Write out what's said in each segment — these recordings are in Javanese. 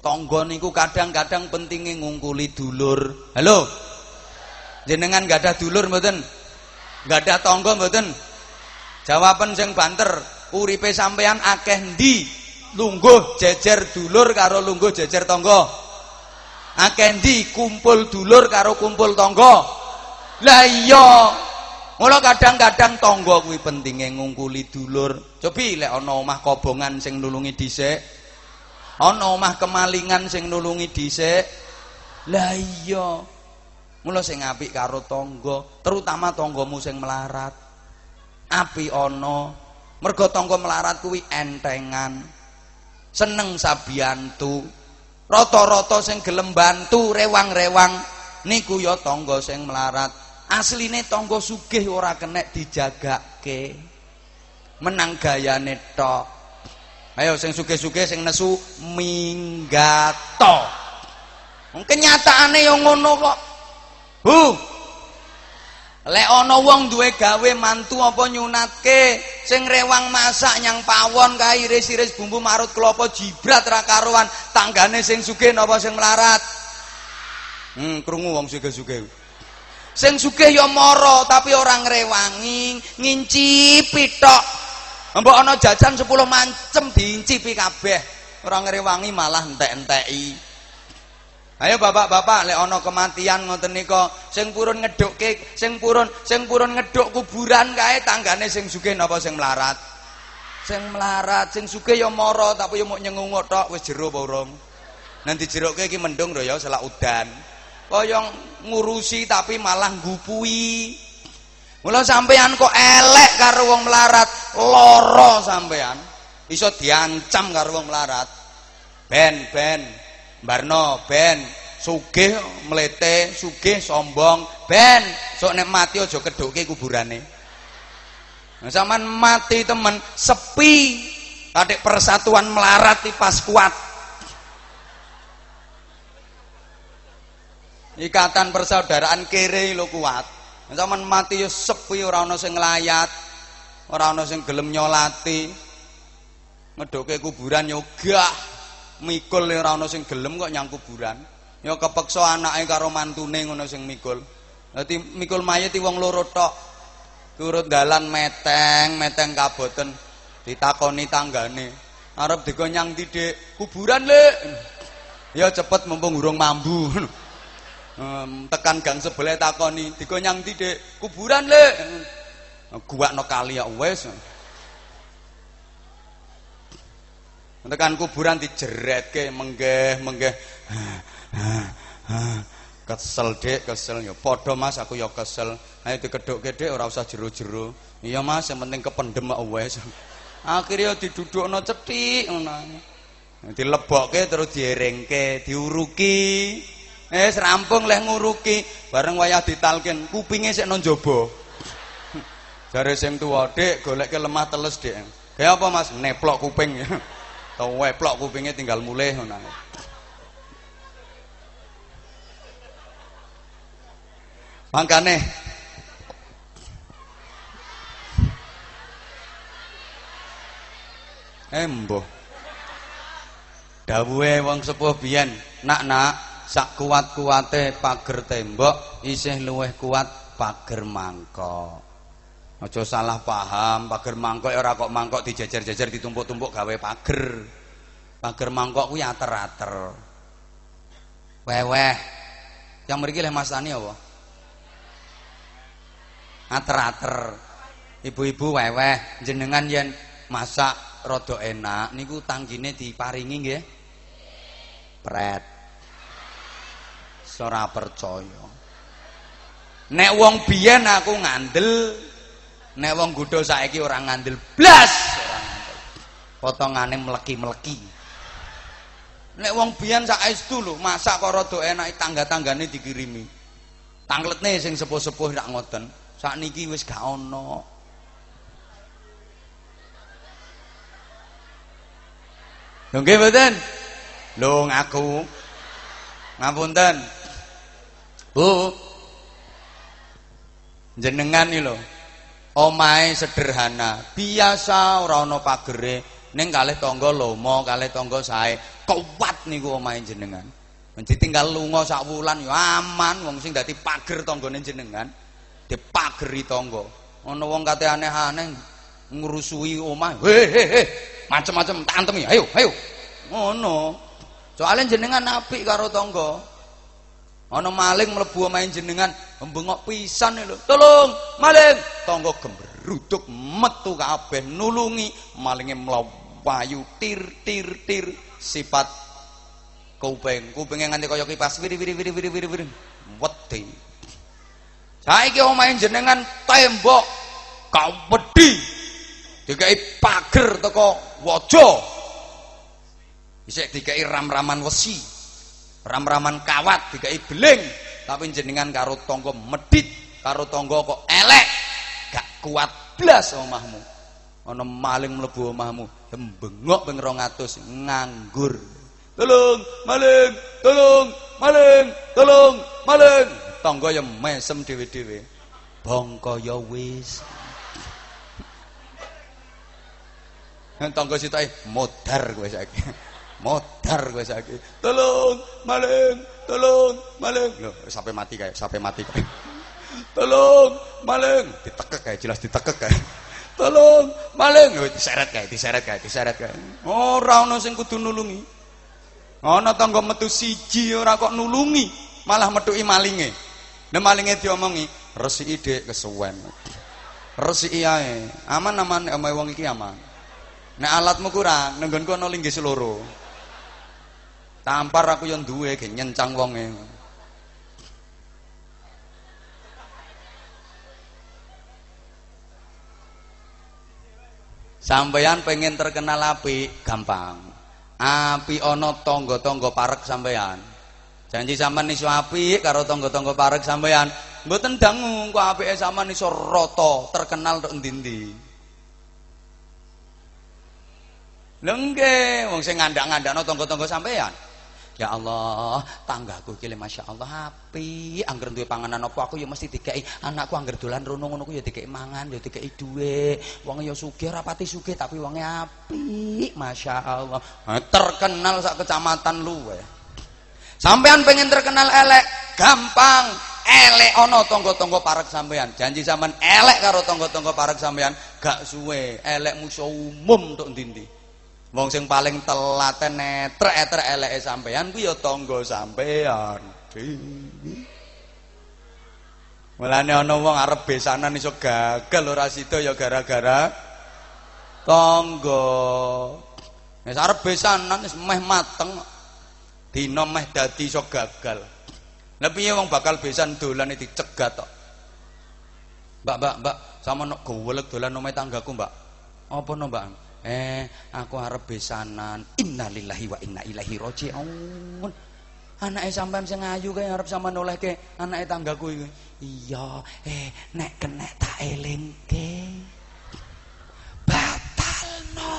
Tangga niku kadang-kadang pentinge ngungkuli dulur. Halo. Jenengan gak dulur mboten? Gak ada tangga mboten? Jawaban sing banter, uripe sampean akeh ndi? Lungguh jejer dulur karo lungguh jejer tangga. Akeh ndi kumpul dulur karo kumpul tangga? Lah iya. Mula kadang-kadang tangga kuwi pentinge ngungkuli dulur. Cobi lek ana omah kobongan sing nulungi dhisik. Ana omah kemalingan sing nulungi dhisik. Lah iya. Mula sing apik karo tangga, terutama tanggamu sing melarat. Api ana. Mergo tangga melarat kuwi entengan. Seneng sabiyantu. Rata-rata sing gelem bantu rewang-rewang niku ya tangga sing melarat. asline tangga sugih ora kenek dijagake menang gayane tok ayo sing sugih-sugih sing nesu minggato. Kenyataane yo ngono kok. Hu lek ana wong duwe gawe mantu apa nyunatke sing rewang masak nyang pawon kae iris-iris bumbu marut klopo jibrat ra karuan tanggane sing sugih napa sing melarat? Hmm krungu wong sugih-sugih. Sing sugih ya mara tapi ora ngrewangi, ngincipi tok. Mbok ana jajan 10 mancem diincipi kabeh. Ora ngrewangi malah entek-enteki. Ayo bapak-bapak lek ana kematian ngoten nika sing purun ngedhukke sing purun sing purun ngedhuk kuburan kae tanggane sing sugih napa sing melarat. Sing melarat, sing sugih ya mara tapi ya mok nyengunguk tok wis jero apa urung. Nanti jeroke iki mendung lho ya selak udan. kaya ngurusi tapi malah ngupui mula sampean kok elek karo wong melarat loro sampean. Iso diancam karo wong melarat. Ben ben. Barno ben. Sugih mlete sugih sombong. Ben sok nek mati aja kedhuke kuburane. Nah, sampean mati temen. Sepi. Adik persatuan melarat pas kuat ikatan persaudaraan kere lo kuat zaman mati yo sepi ora ana sing nglayat ora ana sing gelem nyolati. Ngedoke kuburan yo gah mikul ora ana sing gelem kok nyang kuburan. Yo kepeksa anake karo mantune ngono sing mikul. Dadi mikul mayit wong loro tok. Turut dalan meteng meteng kaboten ditakoni tanggane. Arep digonyang tidik kuburan le. Ya cepet mumpung urung mambu um, tekan gang sebelah takoni digonyang tidik kuburan le gua no kali ya wes. Tekan kuburan dijeret ke menggeh menggeh. Kesel dek kesel. Ya podo mas aku ya kesel. Ayo dikeduk dek ora usah jeru jeru iya mas yang penting kependem wes. Akhirnya diduduk no cetik dilebok terus dierengke diuruki Eh rampung leh nguruki, bareng wayah ditalkin, kupinge sik nang jaba. Jare sing tuwa, "Dik, goleke lemah teles, Dik." Kayak apa, Mas? Neplok kuping. Tau weplok kupingnya tinggal mulih ngono. Mangkane Embo. Dawuhe wong sepuh biyen, "Nak-nak, sak kuat-kuate pager tembok isih luweh kuat pager mangkok. Aja salah paham pager mangkok ora kok mangkok dijejer-jejer ditumpuk-tumpuk gawe pager. Pager mangkok kuwi ater-ater. Weweh. Yang mriki leh Mas Tani apa? Ater-ater. Ibu-ibu weweh. Jenengan yen masak rada enak niku tanggine diparingi nggih. Pret ora percaya. Nek wong biyen aku ngandel nek wong gudha saiki ora ngandel blas! Ora ngandel. Potongane mleki-mleki. Nek wong biyen saestu lho masak kok rada enak tangga-tanggane dikirimi. Tangletne sing sepuh-sepuh rak ngoten. Sakniki wis gak ana Lho nggih mboten? Lho ngaku. Ngapunten. Bu. Jenengan iki lho. Omahe sederhana, biasa ora ana pagere, Ning kalih tangga lomo, kalih tangga sae kuat niku omahe jenengan. tinggal lunga sak wulan ya aman wong sing dadi pager tanggane jenengan. Dipageri tangga. Ana wong kate aneh-aneh ngrusui omah. He he he. Macem-macem tak antemi. Ayo, ayo. Ngono. Soale jenengan apik karo tangga. Ana maling mlebu omahe jenengan, mbengok pisan lho. Tolong, maling. Tangga gembruduk metu kabeh nulungi malinge mlayu tir tir tir sifat kuping. Kupinge nganti kaya kipas wiri wiri wiri wiri wiri wiri. Wedi. Saiki omahe jenengan tembok kau wedi. Dikai pager teko waja. Isik dikai ram-raman wesi. Ram-raman kawat dikai beling. Tapi jenengan karo tangga medit, karo tangga kok elek. Gak kuat blas omahmu. Ana maling mlebu omahmu, bengok ping 200 nganggur. Tolong, maling, tolong, maling, tolong, maling. Tangga ya mesem dhewe-dhewe. Bangka ya wis. Tangga sitoke modar kowe saiki. Modar kowe saiki. Tolong, maling, tolong, maling. Lho, sampai mati kae, sampai mati kae. Tolong, maling. Ditekek kae, jelas ditekek kae. Tolong, maling. Lho, diseret kae, diseret kae, diseret kae. Ora ana sing kudu nulungi. Ana tangga metu siji ora kok nulungi, malah metuki malinge. Nek malinge diomongi, resiki dik kesuwen. Resiki ae. Aman-aman omahe wong iki aman. Nek alatmu kurang, nenggonku ana linggis loro. Tampar aku yang duwe ge nyencang wonge. Sampeyan pengen terkenal api gampang. Api ana tangga-tangga parek sampeyan. Janji sampean iso api karo tangga-tangga parek sampeyan. Mboten dangu kok apike sampean iso rata terkenal tok endi-endi. Lengge, wong sing ngandak-ngandakno tangga-tangga sampean. Ya Allah, tanggaku iki Masya Allah api. Angger duwe panganan apa aku ya mesti dikei anakku angger dolan rono ngono ku ya dikei mangan, ya dikei duwe. Wong ya sugih rapati sugih tapi wonge api. Masya Allah. terkenal sak kecamatan luwe. Sampean pengen terkenal elek, gampang. Elek ana tangga-tangga parek sampean. Janji sampean elek karo tangga-tangga parek sampean, gak suwe elek musuh umum untuk ndi Wong sing paling telaten netrek-etrek eleke sampean kuwi ya tangga sampean. Mulane ana wong arep besanan iso gagal ora sida ya gara-gara tangga. Wis arep besanan wis meh mateng dina meh dadi iso gagal. Lah piye wong bakal besan dolane dicegat tok. Mbak, Mbak, Mbak, sama nek golek dolan omahe tanggaku, Mbak. Apa no, Mbak? Eh, aku harap besanan. Innalillahi wa inna ilaihi raji'un. Anake sampean sing ayu kae arep sampean olehke anake tanggaku iki. Iya, eh nek kenek tak elingke. Batalno.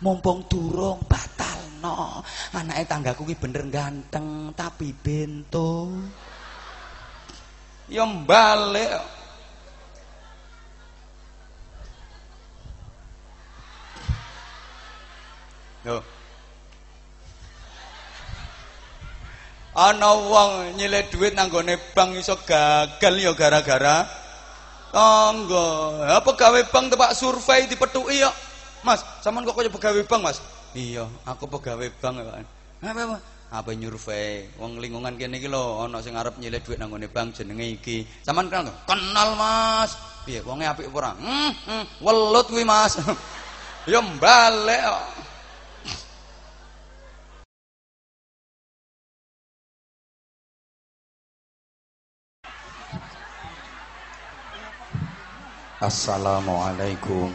Mumpung durung batalno. Anake tanggaku iki bener ganteng tapi bento. Ya mbalik. Ana wong nyilih dhuwit nang gone bank iso gagal ya gara-gara tangga. Ha pegawe bank tepak survei dipethuki ya. Mas, sampean kok kaya pegawe bank, Mas? Iya, aku pegawai bank, Pak. Apa apa? Apa nyurvei? Wong lingkungan kene iki lho ana sing arep nyilih dhuwit nang gone bank jenenge iki. Sampean kenal Kenal, Mas. Piye wonge apik ora? Hmm, hmm, welut kuwi, Mas. ya mbalik kok. Assalamualaikum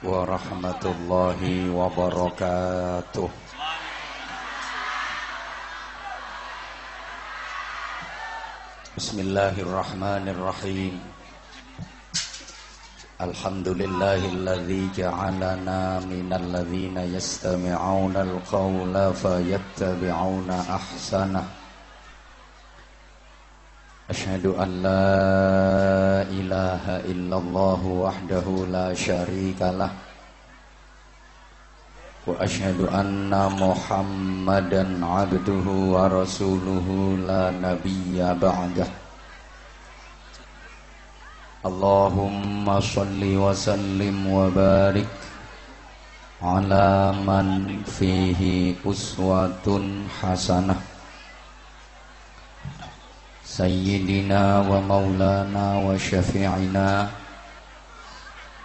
warahmatullahi wabarakatuh. Bismillahirrahmanirrahim. Alhamdulillahilladzi ja'alana minal ladzina yastami'una al-qawla fayattabi'una ahsanah أشهد أن لا إله إلا الله وحده لا شريك له. وأشهد أن محمدا عبده ورسوله لا نبي بعده. اللهم صل وسلم وبارك على من فيه أسوة حسنة. سيدنا ومولانا وشفيعنا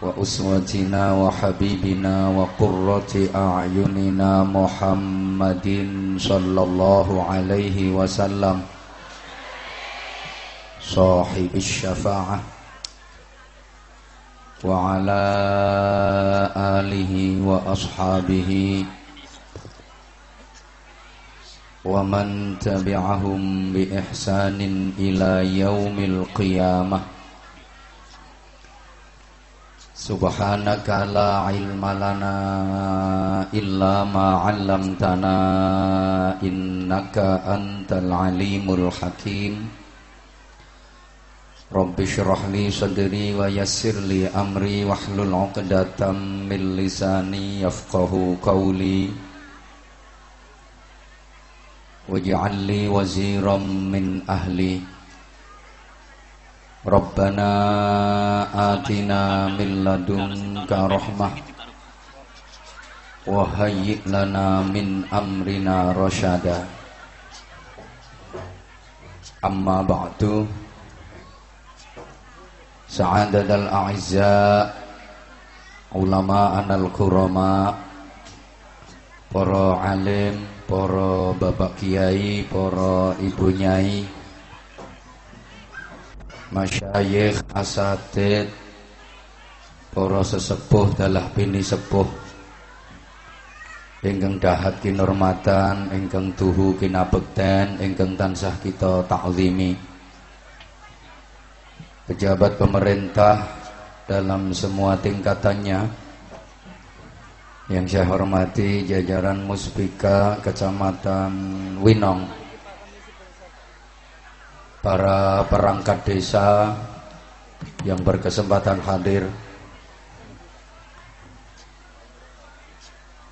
وأسوتنا وحبيبنا وقرة أعيننا محمد صلى الله عليه وسلم. صاحب الشفاعة. وعلى آله وأصحابه ومن تبعهم بإحسان إلى يوم القيامة. سبحانك لا علم لنا إلا ما علمتنا إنك أنت العليم الحكيم. رب اشرح لي صدري ويسر لي أمري واحلل عقدة من لساني يفقه قولي. واجعل لي وزيرا من أهلي ربنا آتنا من لدنك رحمة وهيئ لنا من أمرنا رشدا أما بعد سعادة الأعزاء علماءنا الكرماء para alim para bapak kiai, para ibu nyai masyayikh asatid para sesepuh dalah bini sepuh ingkang dahat kinormatan ingkang tuhu kinabekten ingkang tansah kita taklimi pejabat pemerintah dalam semua tingkatannya yang saya hormati jajaran Muspika Kecamatan Winong para perangkat desa yang berkesempatan hadir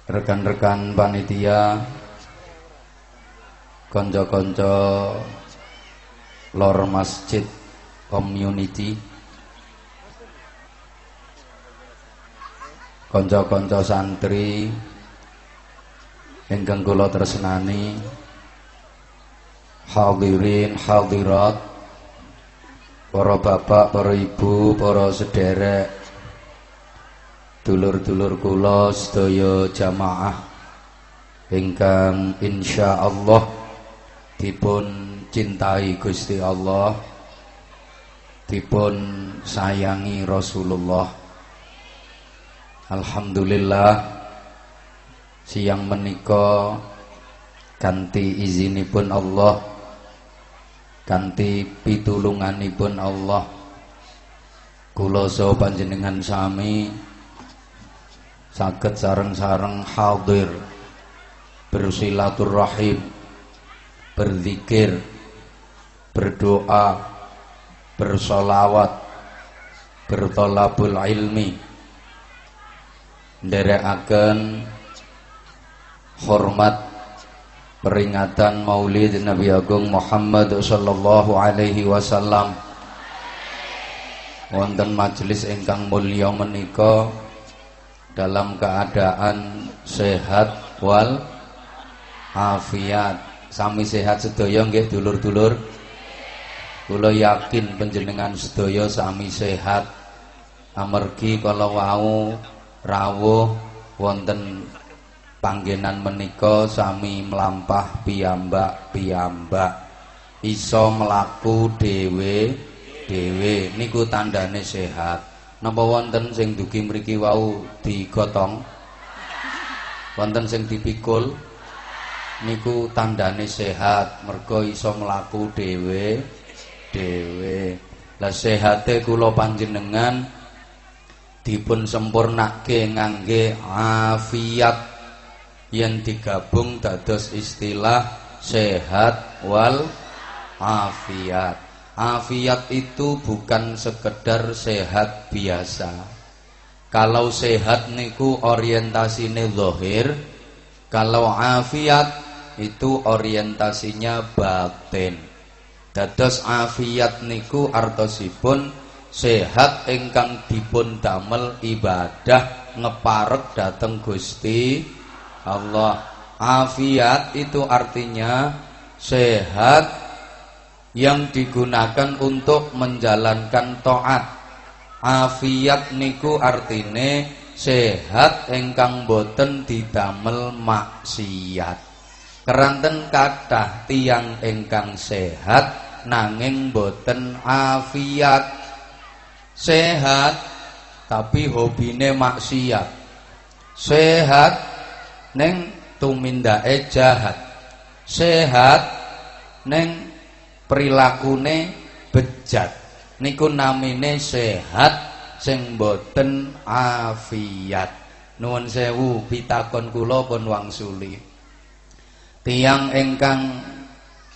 rekan-rekan panitia konco-konco lor masjid community konco-konco santri ingkang kula tresnani hadirin hadirat para bapak para ibu para sederek dulur-dulur kula sedaya jamaah ingkang insyaallah dipun cintai Gusti Allah dipun sayangi Rasulullah Alhamdulillah siang menika ganti izinipun Allah kanthi pitulunganipun Allah. Kula saha panjenengan sami saged sareng-sareng hadir bersilaturahim berzikir berdoa bersolawat bertolabul ilmi nderekaken hormat peringatan Maulid Nabi Agung Muhammad sallallahu alaihi wasallam. Wonten majelis ingkang mulya menika dalam keadaan sehat wal afiat. Sami sehat sedaya nggih dulur-dulur. Kula yakin panjenengan sedaya sami sehat. Amargi kala wau rawuh wonten panggenan menika sami melampah piyambak piyambak iso melaku dhewe dhewe. Niku tandane sehat. Napa wonten sing dugi mriki wau digotong? Wonten sing dipikul? Niku tandane sehat. Mergo iso melaku dhewe dhewe. Lah sehate kula panjenengan dipun sempurnake ngangge afiat. Yang digabung dados istilah sehat wal afiat. Afiat itu bukan sekedar sehat biasa. Kalau sehat niku orientasine zahir, kalau afiat itu orientasinya batin. Dados afiat niku artosipun sehat ingkang dipun damel ibadah ngeparek dateng Gusti Allah. Afiat itu artinya sehat yang digunakan untuk menjalankan taat. Afiat niku artine sehat ingkang boten didamel maksiat. Keranten kathah tiang ingkang sehat nanging boten afiat sehat tapi hobine maksiat. Sehat neng tumindake jahat. Sehat neng perilakune bejat. Niku namine sehat sing boten afiat. Nuwun sewu pitakon kula pun wangsuli. Tiang ingkang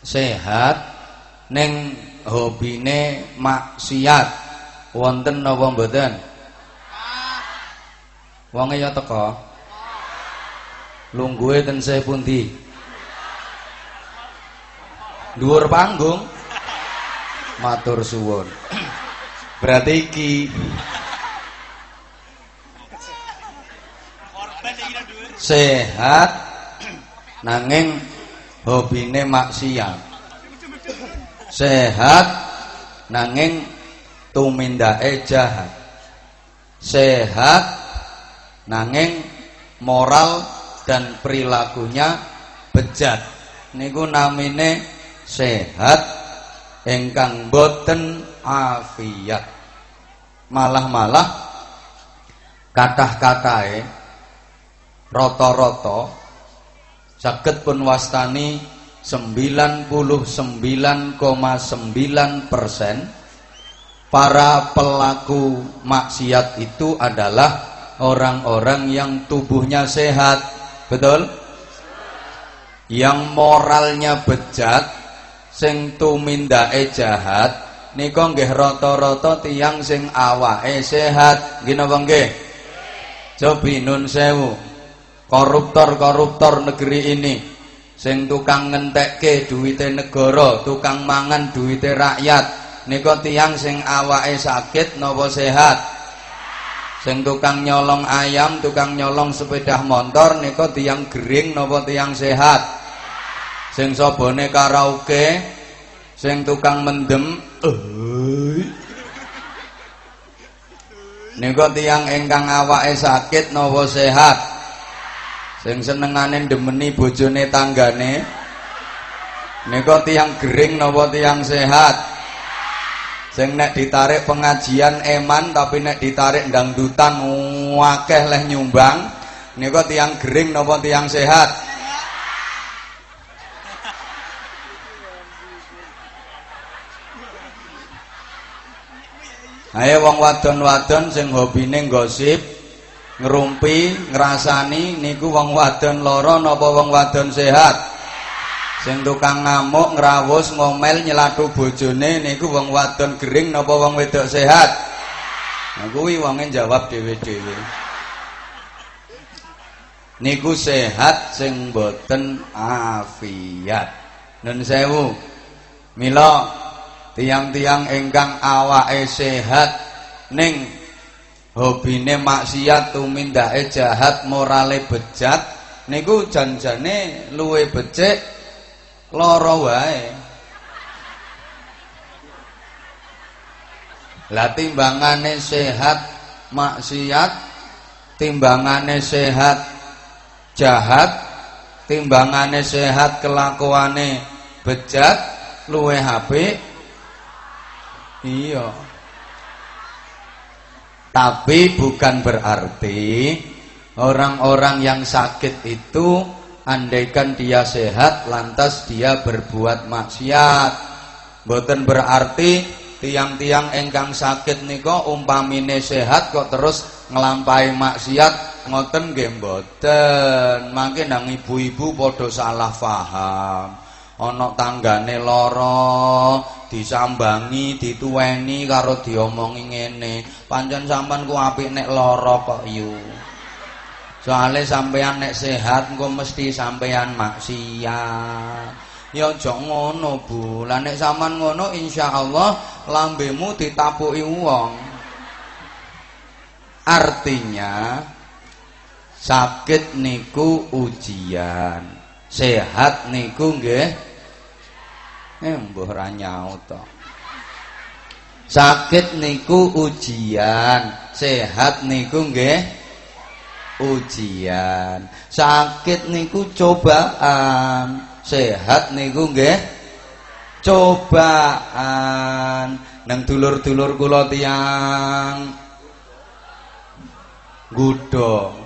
sehat ning hobine maksiat wonten napa mboten? Wonge ya teko? Lungguhe se pundi? Dhuwur panggung? Matur suwun. Berarti iki sehat nanging hobine maksiat. Sehat nanging tumindake jahat. Sehat nanging moral dan perilakunya bejat. Niku namine sehat ingkang boten afiat. Malah-malah kathah-katahe rata-rata saged pun wastani 99,9 persen para pelaku maksiat itu adalah orang-orang yang tubuhnya sehat. Betul? Yang moralnya bejat sing tumindake jahat nika nggih rata-rata tiyang sing awake sehat. Nggih napa nggih? Cobi nun sewu. Koruptor-koruptor negeri ini sing tukang ngentekke duwite negara, tukang mangan duwite rakyat. Nika tiyang sing awake sakit napa sehat? Sing tukang nyolong ayam, tukang nyolong sepeda motor nika tiyang gering napa tiyang sehat? Sing sabone karaoke, sing tukang mendem. Nika tiyang ingkang awake sakit napa sehat? sing senengane ndemeni bojone tanggane nika tiyang gering napa tiyang sehat sing nek ditarik pengajian eman tapi nek ditarik dangdutan wakeh leh nyumbang nika tiyang gering napa tiyang sehat? Ayo wong wadon-wadon sing hobine gosip ngerumpi ngrasani niku wong wadon lara napa wong wadon sehat sing tukang ngamuk ngrawus ngomel nyelathu bojone niku wong wadon gering napa wong wedok sehat? Nah kuwi wonge jawab dhewe-dhewe. Niku sehat sing boten afiat. Nun sewu. Mila tiang-tiang ingkang awake sehat ning hobine maksiat tumindake jahat morale bejat niku janjane luwe becik lara wae. Lah timbangane sehat maksiat. Timbangane sehat jahat. Timbangane sehat kelakuane bejat luwe HP iya. Tapi bukan berarti orang-orang yang sakit itu andaikan dia sehat lantas dia berbuat maksiat. Boten berarti tiang-tiang engkang sakit niko umpamine sehat kok terus ngelampai maksiat ngoten nggih mboten. Mangke nang ibu-ibu padha salah paham. Ana tanggane lara, disambangi, dituweni karo diomongi ngene. Pancen sampean ku apik nek lara kok yu. Soale sampean nek sehat engko mesti sampean maksiat. Ya aja ngono, Bu. Lah nek sampean ngono insyaallah lambemu ditapuki wong. Artinya sakit niku ujian. Sehat niku nggih Eh mbuh ora nyaut. Sakit niku ujian, sehat niku nggih ujian. Sakit niku cobaan, sehat niku nggih? Cobaan. Nang dulur-dulur kula tiyang. Gudong.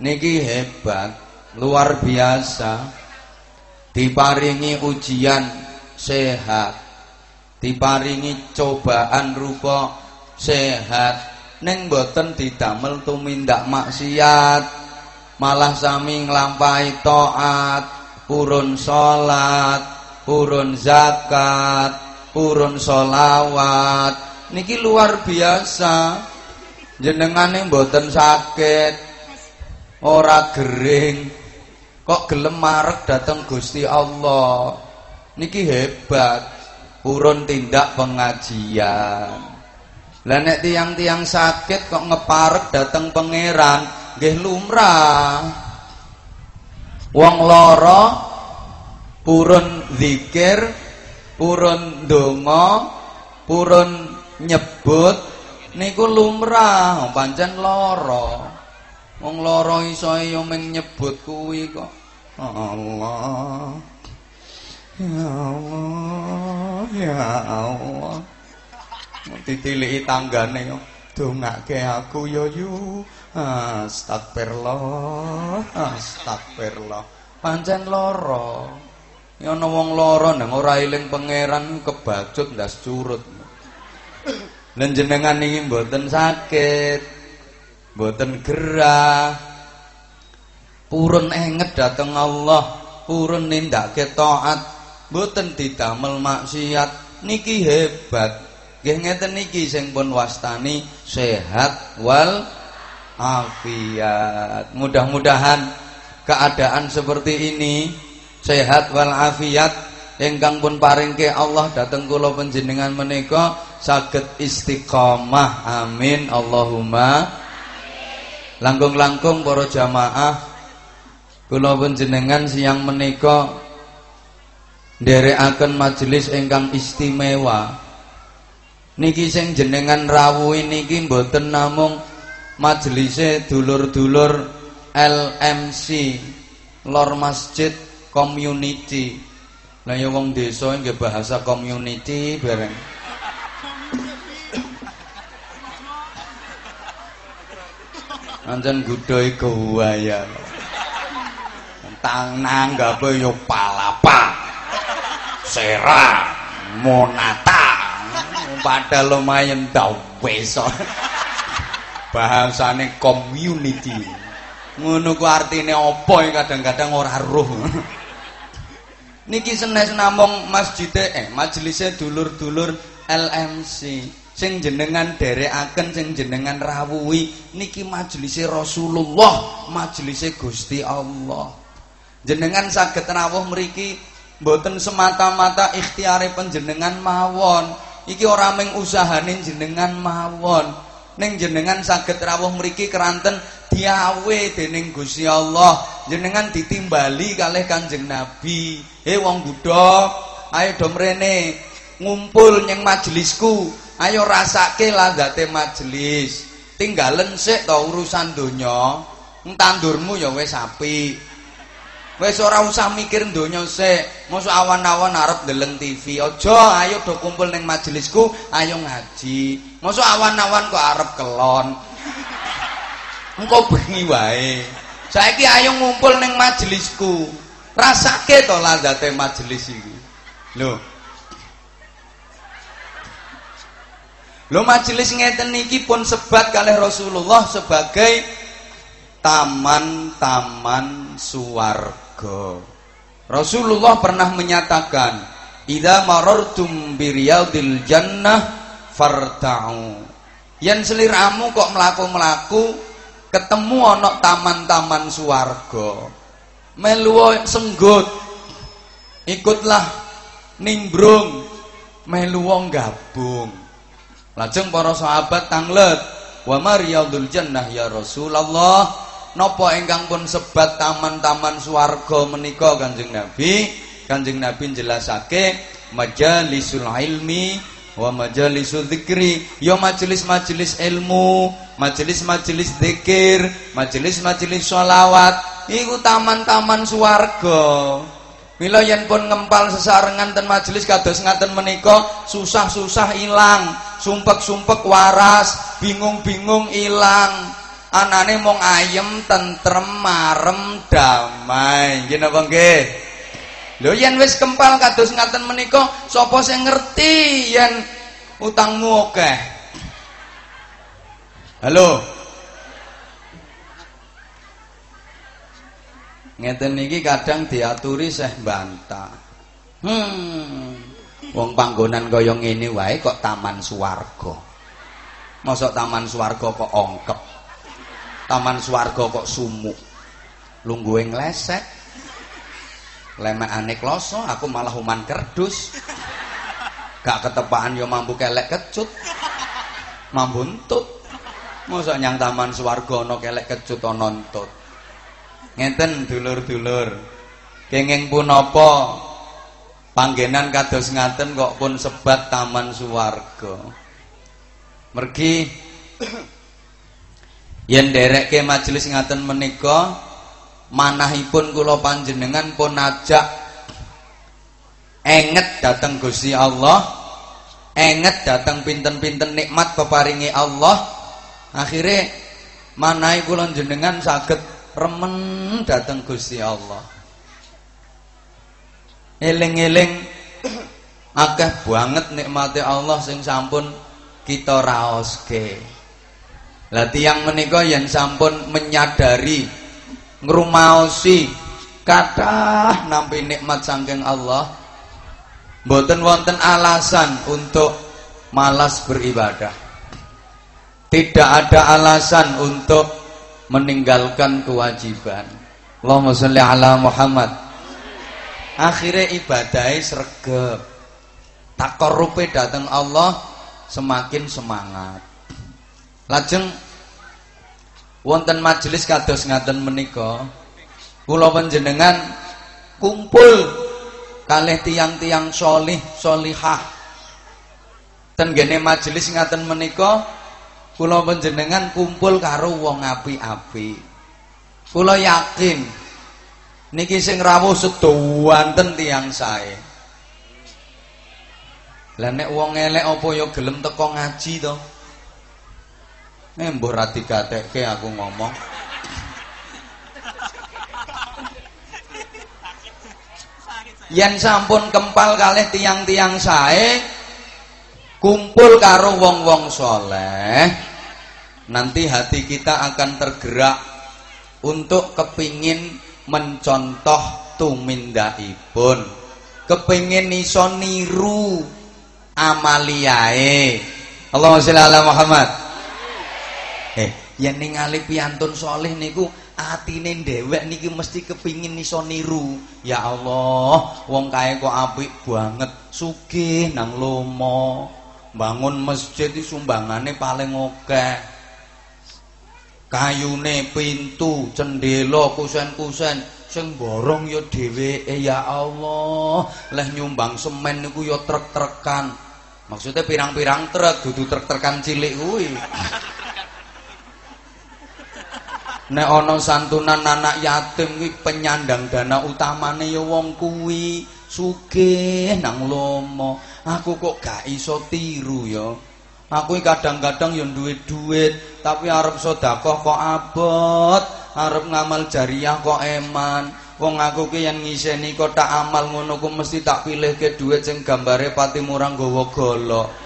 Niki hebat, luar biasa. Diparingi ujian sehat. Diparingi cobaan rupa sehat ning boten didamel tumindak maksiat malah sami nglampahi taat purun salat purun zakat purun solawat niki luar biasa. Jenengane boten sakit ora gering kok gelem marek dateng Gusti Allah. Niki hebat purun tindak pengajian lah nek tiang-tiang sakit kok ngeparek dateng pangeran nggih lumrah. Wong lara purun zikir purun donga purun nyebut niku lumrah. Pancen lara. Wong lara iso yo nyebut kuwi kok. Allah Ya Allah, ya Allah. Ditiliki tanggane dongake aku ya yu. Astagfirullah, astagfirullah. Pancen lara. Ya ana wong lara nang ora eling pangeran kebacut ndas curut. Lan jenengan iki mboten sakit. Mboten gerah. Purun enget dateng Allah, purun nindakake taat mboten didamel maksiat niki hebat nggih ngeten niki sing pun wastani sehat wal afiat. Mudah-mudahan keadaan seperti ini sehat wal afiat. Ingkang pun paringke Allah dateng kula panjenengan menika saged istiqomah. Amin. Allahumma langkung-langkung para jamaah. Kula panjenengan siang menika nderekaken majelis ingkang istimewa niki sing jenengan rawuhi niki mboten namung majelise dulur-dulur LMC Lor Masjid Community. Lah ya wong desa nggih bahasa community bareng. Anjen gudoi gawaya Tang nanggape yo palapa Sera Monata padahal lumayan daweso bahasane community. Ngono ku artine apa kadang-kadang ora roh. Niki senes namung masjide eh majelise dulur-dulur LMC sing jenengan derekaken sing jenengan rawuhi niki majelise Rasulullah majelise Gusti Allah. Jenengan saged rawuh mriki mboten semata-mata ikhtiare panjenengan mawon iki ora mung usahane jenengan mawon. Ning jenengan saged rawuh mriki keranten diawe dening Gusti Allah. Jenengan ditimbali kalih Kanjeng Nabi. He wong budok ayo do mrene ngumpul nyeng majelisku. Ayo rasake lazate majelis. Tinggalen sik to urusan donya. Entandurmu ya wis apik Wis ora usah mikir donya sik. Mosok awan-awan arep ndeleng TV. Aja, ayo do kumpul ning majelisku, ayo ngaji. Mosok awan-awan kok arep kelon. Engko bengi wae. Saiki ayo ngumpul ning majelisku. Rasake to landate majelis iki. Lho. Lho majelis ngeten niki pun sebat kalih Rasulullah sebagai taman-taman suwarga. Rasulullah pernah menyatakan, idza marartum biriyadil jannah farta'u yen seliramu kok mlaku-mlaku ketemu ana taman-taman swarga. Melu senggut ikutlah nimbrung melu gabung. Lajeng para sahabat tanglet wa mariyadul jannah ya Rasulullah napa ingkang pun sebat taman-taman swarga menika Kanjeng Nabi? Kanjeng Nabi jelasake majalisul ilmi wa majalisul dzikri. Ya majelis-majelis ilmu majelis-majelis zikir majelis-majelis sholawat iku taman-taman swarga. Mila yen pun ngempal sesarengan ten majelis kados ngaten menika susah-susah ilang, sumpek-sumpek waras, bingung-bingung ilang. Anane mung ayem, tentrem, marem, damai. Nggih napa nggih? Lho yen wis kempal kados ngaten menika, sapa sing ngerti yen utangmu akeh? Halo. Ngeten niki kadang diaturi seh bantah. Hmm. Wong panggonan kaya ngene wae kok taman swarga. Mosok taman swarga kok ongkep. Taman swarga kok sumuk. Lungguhe nglesek. lemekane kloso aku malah uman kerdus. Gak ketepaan yo mampu kelek kecut. Mampu entut. Masa nyang taman swarga ana kelek kecut ana entut. Ngenten dulur-dulur. Kenging punapa panggenan kados ngaten kok pun sebat taman swarga. Mergi yen nderekke majelis ngaten menika manahipun kula panjenengan pun ajak enget dateng Gusti Allah enget dateng pinten-pinten nikmat peparingi Allah. Akhirnya manahi kula jenengan saged remen dateng Gusti Allah. Eling-eling akeh banget nikmati Allah sing sampun kita raoske lah tiyang menika yen sampun menyadari ngrumaosi kathah nampi nikmat saking Allah mboten wonten alasan untuk malas beribadah. Tidak ada alasan untuk meninggalkan kewajiban. Allahumma sholli ala Muhammad. Akhirnya ibadahnya sregep. Takorupe datang Allah semakin semangat lajeng wonten majelis kados ngaten menika kula panjenengan kumpul kalih tiang-tiang solih solihah. Ten gene majelis ngaten menika kula panjenengan kumpul karo wong api-api kula yakin niki sing rawuh sedawanten tiang sae. Lah nek wong elek apa ya gelem teko ngaji to Eh mbah ra digatekke aku ngomong. Yen sampun kempal kalih tiang-tiang sae kumpul karo wong-wong soleh nanti hati kita akan tergerak untuk kepingin mencontoh tumindaipun kepingin iso niru amaliae Allahumma sholli ala Muhammad Eh, yen ningali piantun soleh niku atine dhewek niki mesti kepingin iso niru. Ya Allah, wong kae kok apik banget, sugih nang lomo. Bangun masjid iki sumbangane paling akeh. Kayune pintu, cendela, kusen-kusen sing borong ya dheweke ya Allah. Leh nyumbang semen niku ya truk-trukan. Maksudnya pirang-pirang truk, dudu truk-trukan cilik kuwi. Nek ana santunan anak yatim kuwi penyandang dana utamane ya wong kuwi sugih nang lomo. Aku kok gak iso tiru ya. Aku kadang-kadang ya duwe duit tapi arep sedekah kok abot arep ngamal jariah kok eman. Wong aku ki yen ngiseni kotak amal ngono ku mesti tak pilih ke sing gambare pati murang gawa golok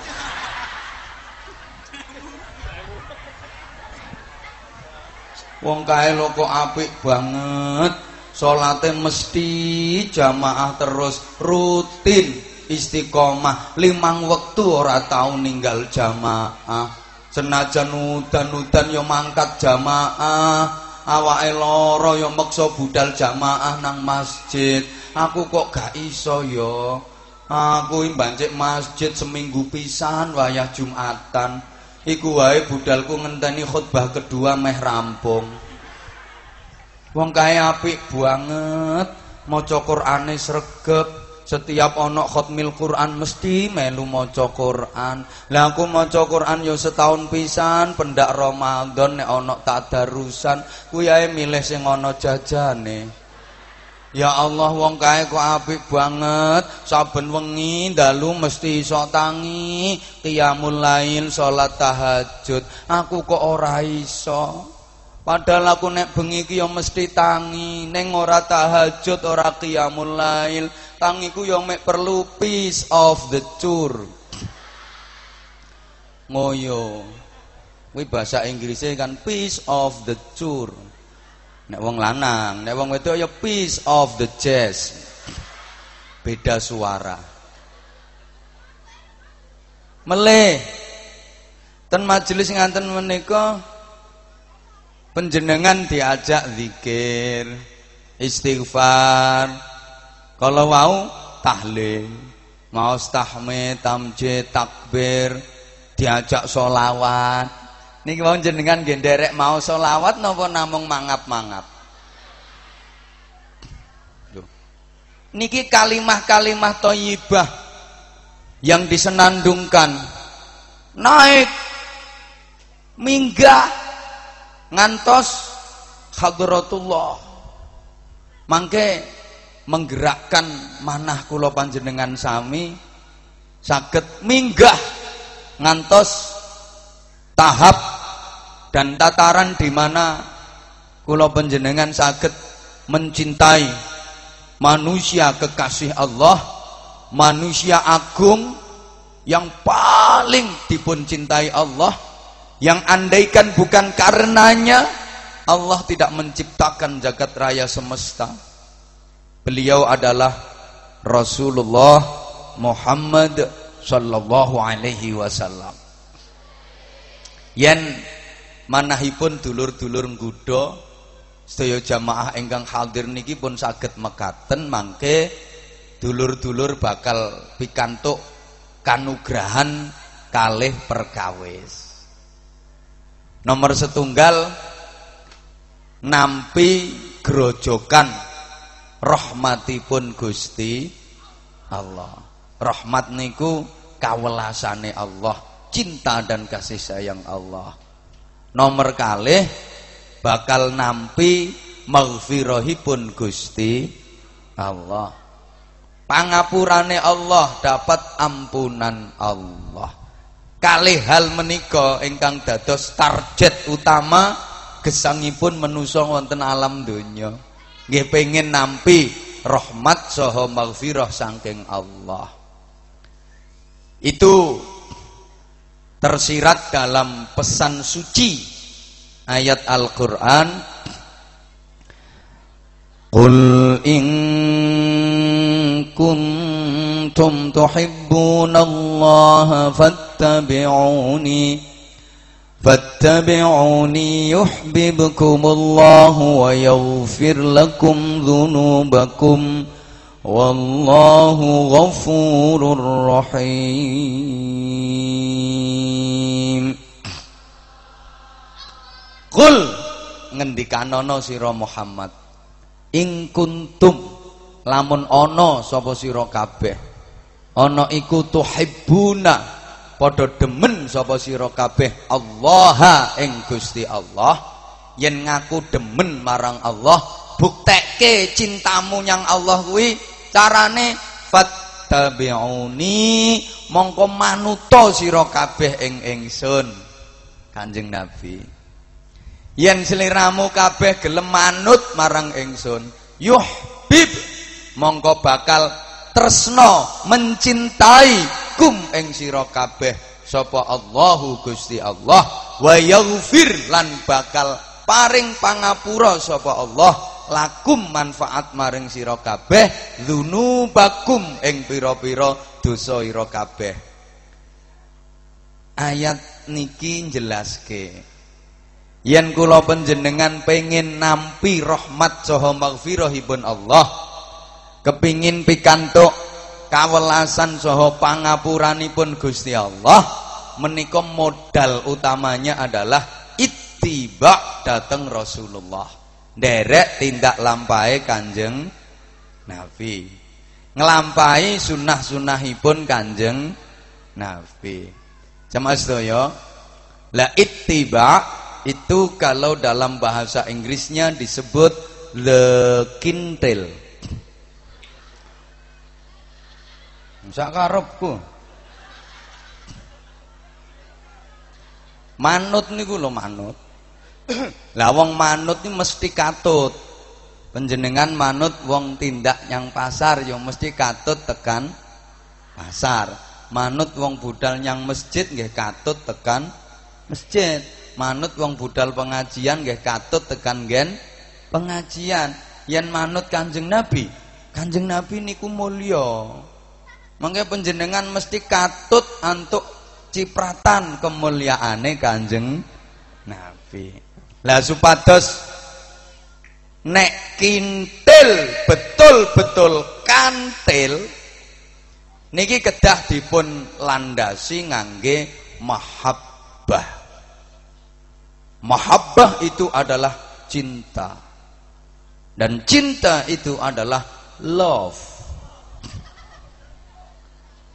wong kae lho kok apik banget. Salate mesti jamaah terus rutin istiqomah. Limang wektu ora tau ninggal jamaah. Senajan udan-udan yo mangkat jamaah awake lara yo meksa budal jamaah nang masjid. Aku kok gak iso yo. Aku mbancik masjid seminggu pisan wayah Jumatan iku wae budalku ngenteni khutbah kedua meh rampung wong kae apik banget maca Qur'ane sregep setiap ana khatmil Quran mesti melu maca Quran. Lah aku maca Quran yo setahun pisan pendak Ramadan nek ana tadarusan kuwi ae milih sing ana jajane. Ya Allah wong kae kok apik banget. Saben wengi dalu mesti iso tangi qiyamul lail salat tahajud. Aku kok ora iso. Padahal aku nek bengi iki ya mesti tangi, ning ora tahajud, ora qiyamul lail. Tangiku ya mek perlu piece of the tour. Ngoyo. Kuwi bahasa Inggrisnya kan piece of the tour. Nek wong lanang, nek wong wedok ya piece of the jazz. Beda suara. Meleh. Ten majelis nganten menika penjenengan diajak zikir, istighfar. Kalau mau tahlil, mau tahmid, tamjid, takbir, diajak solawat. Niki mau jenengan genderek mau solawat nopo namung mangap-mangap. Niki kalimah-kalimah toyibah yang disenandungkan. Naik minggah ngantos hadratullah. Mangke menggerakkan manah kula panjenengan sami saged minggah ngantos tahap dan tataran di mana kula panjenengan saged mencintai manusia kekasih Allah manusia agung yang paling dipun cintai Allah yang andaikan bukan karenanya Allah tidak menciptakan jagat raya semesta. Beliau adalah Rasulullah Muhammad sallallahu alaihi wasallam. Yen manahipun dulur-dulur nggudo sedaya jamaah ingkang hadir niki pun saged mekaten mangke dulur-dulur bakal pikantuk kanugrahan kalih perkawis Nomor setunggal nampi grojokan rahmatipun Gusti Allah. Rahmat niku kawelasane Allah, cinta dan kasih sayang Allah. Nomor kalih bakal nampi maghfirahipun Gusti Allah. Pangapurane Allah dapat ampunan Allah. Kalih hal menika ingkang dados target utama gesangipun menusa wonten alam donya. Nggih pengin nampi rahmat saha maghfirah saking Allah. Itu tersirat dalam pesan suci ayat Al-Qur'an. Qul in kuntum tuhibbunallaha fattabi'uni fattabi'uni yuhibbukumullahu wa yaghfir lakum dhunubakum wallahu ghafurur rahim Qul ngendikanono sira Muhammad. ing kuntum lamun ana sapa sira kabeh. Ana iku tuhibbuna padha demen sapa sira kabeh. Allah ing Gusti Allah. Yen ngaku demen marang Allah buktekke cintamu nyang Allah kuwi carane fattabi'uni mongko manuta sira kabeh ing ingsun. Kanjeng Nabi yen sliramu kabeh gelem manut marang ingsun yuhbib mongko bakal tresno mencintai kum ing sira kabeh sapa Allahu Gusti Allah wa yaghfir lan bakal paring pangapura sapa Allah lakum manfaat maring sira kabeh dzunubakum ing pira-pira dosa ira kabeh. Ayat niki njelaske. Yen kula panjenengan pengin nampi rahmat saha maghfirahipun Allah kepingin pikantuk kawelasan saha pangapuranipun Gusti Allah menika modal utamanya adalah ittiba dateng Rasulullah derek tindak lampai Kanjeng Nabi. Ngelampai sunnah-sunnahipun Kanjeng Nabi. Jamaah sedaya la ittiba itu kalau dalam bahasa Inggrisnya disebut le kintil. Sakarepku manut niku lho manut lah wong manut ini mesti katut. Penjenengan manut wong tindak yang pasar yang mesti katut tekan pasar. Manut wong budal yang masjid nggih katut tekan masjid. Manut wong budal pengajian nggih katut tekan gen pengajian. Yen manut Kanjeng Nabi Kanjeng Nabi niku mulya. Mangke penjenengan mesti katut antuk cipratan kemuliaane Kanjeng Nabi. Lah supados nek kintil betul-betul kantil niki kedah dipun landasi ngangge mahabbah. Mahabbah itu adalah cinta. Dan cinta itu adalah love.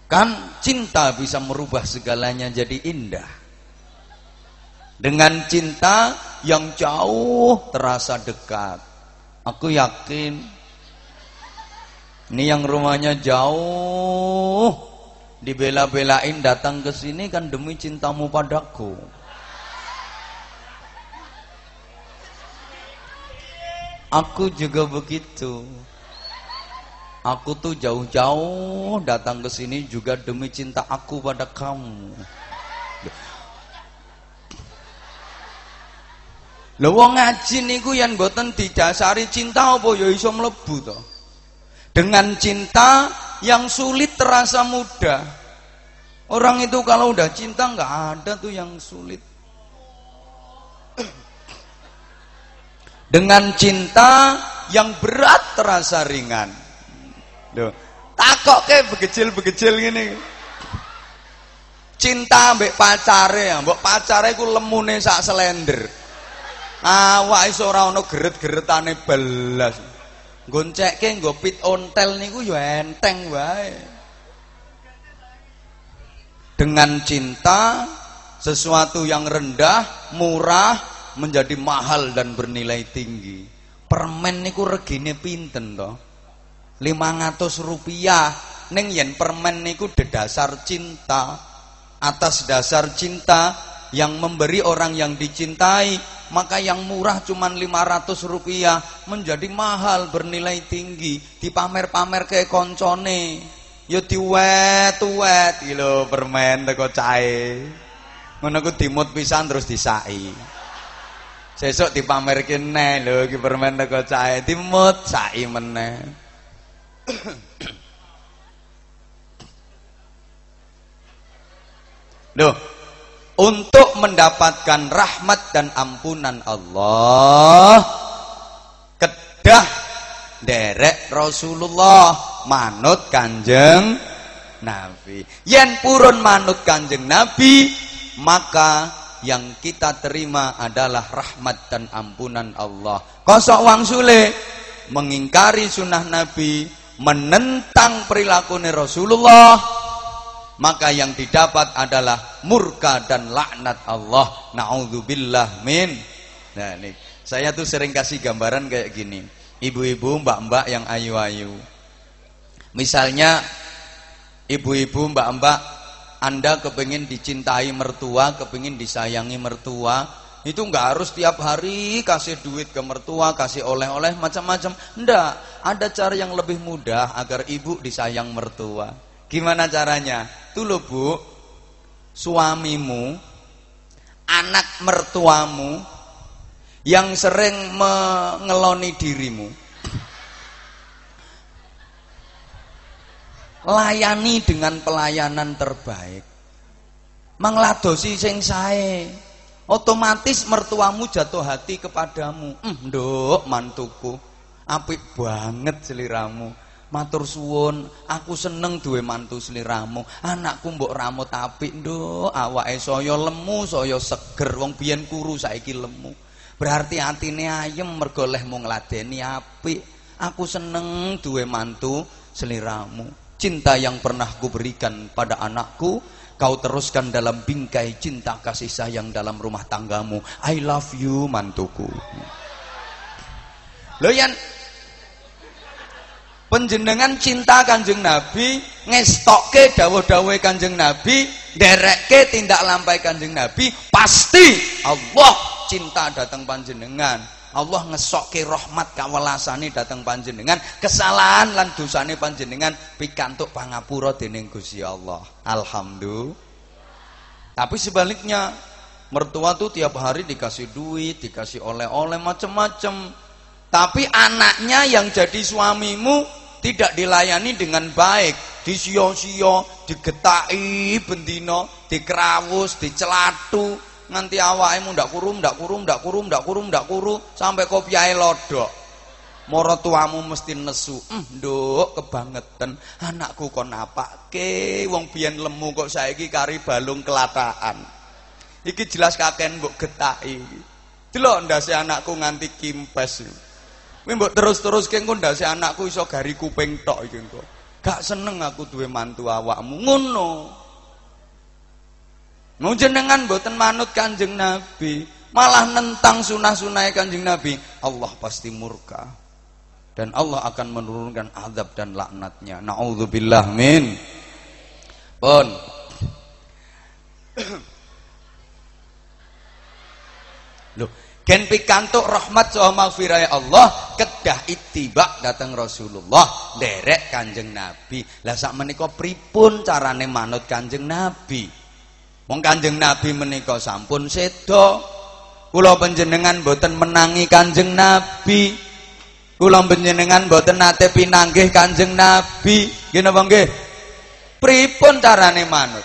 Kan cinta bisa merubah segalanya jadi indah. Dengan cinta yang jauh terasa dekat. Aku yakin ini yang rumahnya jauh dibela-belain datang ke sini kan demi cintamu padaku. Aku juga begitu. Aku tuh jauh-jauh datang ke sini juga demi cinta aku pada kamu. Lho wong ngaji niku yang boten didasari cinta apa ya iso mlebu to. Dengan cinta yang sulit terasa mudah. Orang itu kalau udah cinta nggak ada tuh yang sulit. Dengan cinta yang berat terasa ringan. Loh, ke begecil-begecil gini. Cinta mbek pacare, mbok pacare iku lemune sak selender. Awak iso ora ana geret-geretane belas. Goncekke nggo pit ontel niku ya enteng wae. Dengan cinta sesuatu yang rendah, murah menjadi mahal dan bernilai tinggi. Permen niku regine pinten toh? 500 rupiah neng yen permen niku dasar cinta atas dasar cinta yang memberi orang yang dicintai maka yang murah cuma 500 rupiah menjadi mahal bernilai tinggi. Dipamer-pamer ke koncone. Ya diwet-wet. Lho permen teko cahe ngono ku dimut pisan terus disai sesuk dipamerke neh lho iki permen teko cahe dimut sai meneh. Loh, untuk mendapatkan rahmat dan ampunan Allah kedah derek Rasulullah manut Kanjeng Nabi. Yen purun manut Kanjeng Nabi, maka yang kita terima adalah rahmat dan ampunan Allah. Kosok wang sule mengingkari sunnah Nabi, menentang perilaku Rasulullah maka yang didapat adalah murka dan laknat Allah. Naudzubillah min. Nah ini. Saya tuh sering kasih gambaran kayak gini. Ibu-ibu mbak-mbak yang ayu-ayu. Misalnya ibu-ibu mbak-mbak anda kepingin dicintai mertua kepingin disayangi mertua. Itu nggak harus tiap hari kasih duit ke mertua, kasih oleh-oleh macam-macam. Enggak, ada cara yang lebih mudah agar ibu disayang mertua. Gimana caranya? Tuh loh bu, suamimu, anak mertuamu, yang sering mengeloni dirimu. Layani dengan pelayanan terbaik. Mangladosi sing sae. Otomatis mertuamu jatuh hati kepadamu. Mm, nduk mantuku. Apik banget seliramu matur suwun. Aku seneng duwe mantu sliramu anakku mbok ramut apik nduk. Awake saya lemu saya seger. Wong biyen kuru saiki lemu. Berarti atine ayem mergo lehmu ngladeni apik. Aku seneng duwe mantu sliramu cinta yang pernah kuberikan pada anakku kau teruskan dalam bingkai cinta kasih sayang dalam rumah tanggamu. I love you mantuku. Yang penjenengan cinta kanjeng Nabi ngestokke dawuh-dawuhe kanjeng Nabi derekke tindak lampai kanjeng Nabi pasti Allah cinta datang panjenengan. Allah ngesokke rahmat kawelasane dateng panjenengan kesalahan lan dosane panjenengan pikantuk pangapura dening Gusti Allah. Alhamdulillah. Tapi sebaliknya mertua tuh tiap hari dikasih duit dikasih oleh-oleh macam-macam tapi anaknya yang jadi suamimu tidak dilayani dengan baik disio-sio digetai bendino dikerawus dicelatu. Nganti awakmu ndak kuru ndak kuru ndak kuru ndak kuru ndak kuru sampai kopiahe lodok. Moro tuamu mesti nesu. Mm, kebangetan. Anakku kon napake wong biyen lemu kok saiki kari balung kelataan. Iki jelas kaken mbok getaki delok ndase anakku nganti kimpes kowe mbok terus-terus ke engko ndase anakku iso gari kuping tok iki engko gak seneng aku duwe mantu awakmu ngono Mau jenengan boten manut Kanjeng Nabi, malah nentang sunah-sunah Kanjeng Nabi, Allah pasti murka. Dan Allah akan menurunkan azab dan laknatnya. Nauzubillah min. Pun. Loh, gen pikantuk rahmat saha maghfirah Allah kedah ittiba datang Rasulullah derek Kanjeng Nabi. Lah sak menika pripun carane manut Kanjeng Nabi? Wong Kanjeng Nabi menika sampun sedo. Kula panjenengan boten menangi Kanjeng Nabi. Kula panjenengan boten nate pinanggih Kanjeng Nabi. Nggih napa nggih? Pripun carane manut?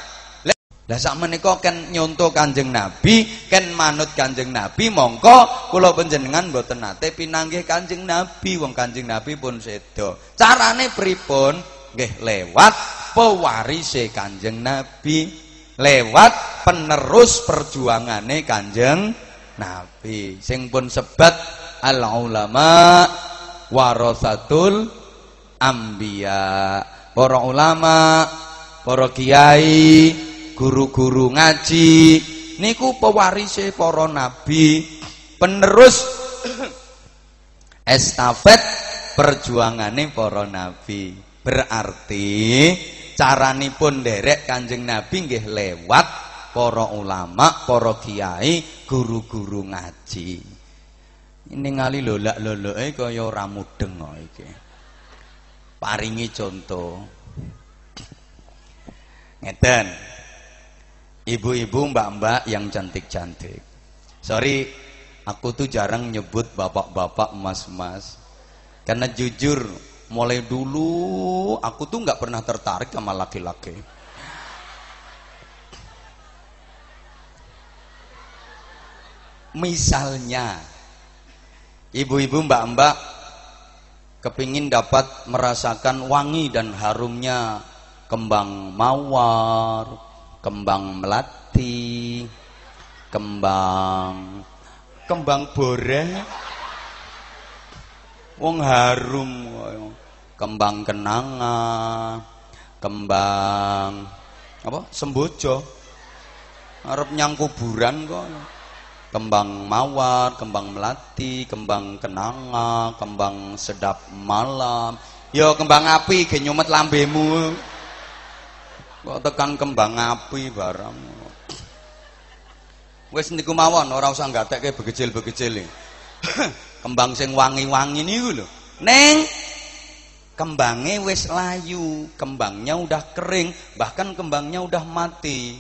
Lah sak menika kan nyonto Kanjeng Nabi, kan manut Kanjeng Nabi, mongko kula panjenengan boten nate pinanggih Kanjeng Nabi, wong Kanjeng Nabi pun sedo. Carane pripun? Nggih lewat pewarise Kanjeng Nabi lewat penerus perjuangane Kanjeng Nabi sing pun sebat al ulama warasatul ambia para ulama para kiai guru-guru ngaji niku pewarise para nabi penerus estafet perjuangane para nabi berarti caranipun derek Kanjeng Nabi nggih lewat para ulama, para kiai, guru-guru ngaji. Ini ngali lolak-loloke kaya ora mudeng kok iki. Paringi contoh. Ngeten. Ibu-ibu, mbak-mbak yang cantik-cantik. Sorry, aku tuh jarang nyebut bapak-bapak, mas-mas. Karena jujur mulai dulu aku tuh nggak pernah tertarik sama laki-laki misalnya ibu-ibu mbak-mbak kepingin dapat merasakan wangi dan harumnya kembang mawar kembang melati. Kembang. Kembang boreh wong harum. Kembang kenanga. Kembang apa? Sembojo arep nyang kuburan kok. Kembang mawar kembang melati kembang kenanga kembang sedap malam. Yo kembang api ge nyumet lambemu kok tekan kembang api barang wis niku mawon ora usah gatekke begecil-begecil kembang sing wangi-wangi niku lho. Neng kembangnya wis layu, kembangnya udah kering, bahkan kembangnya udah mati.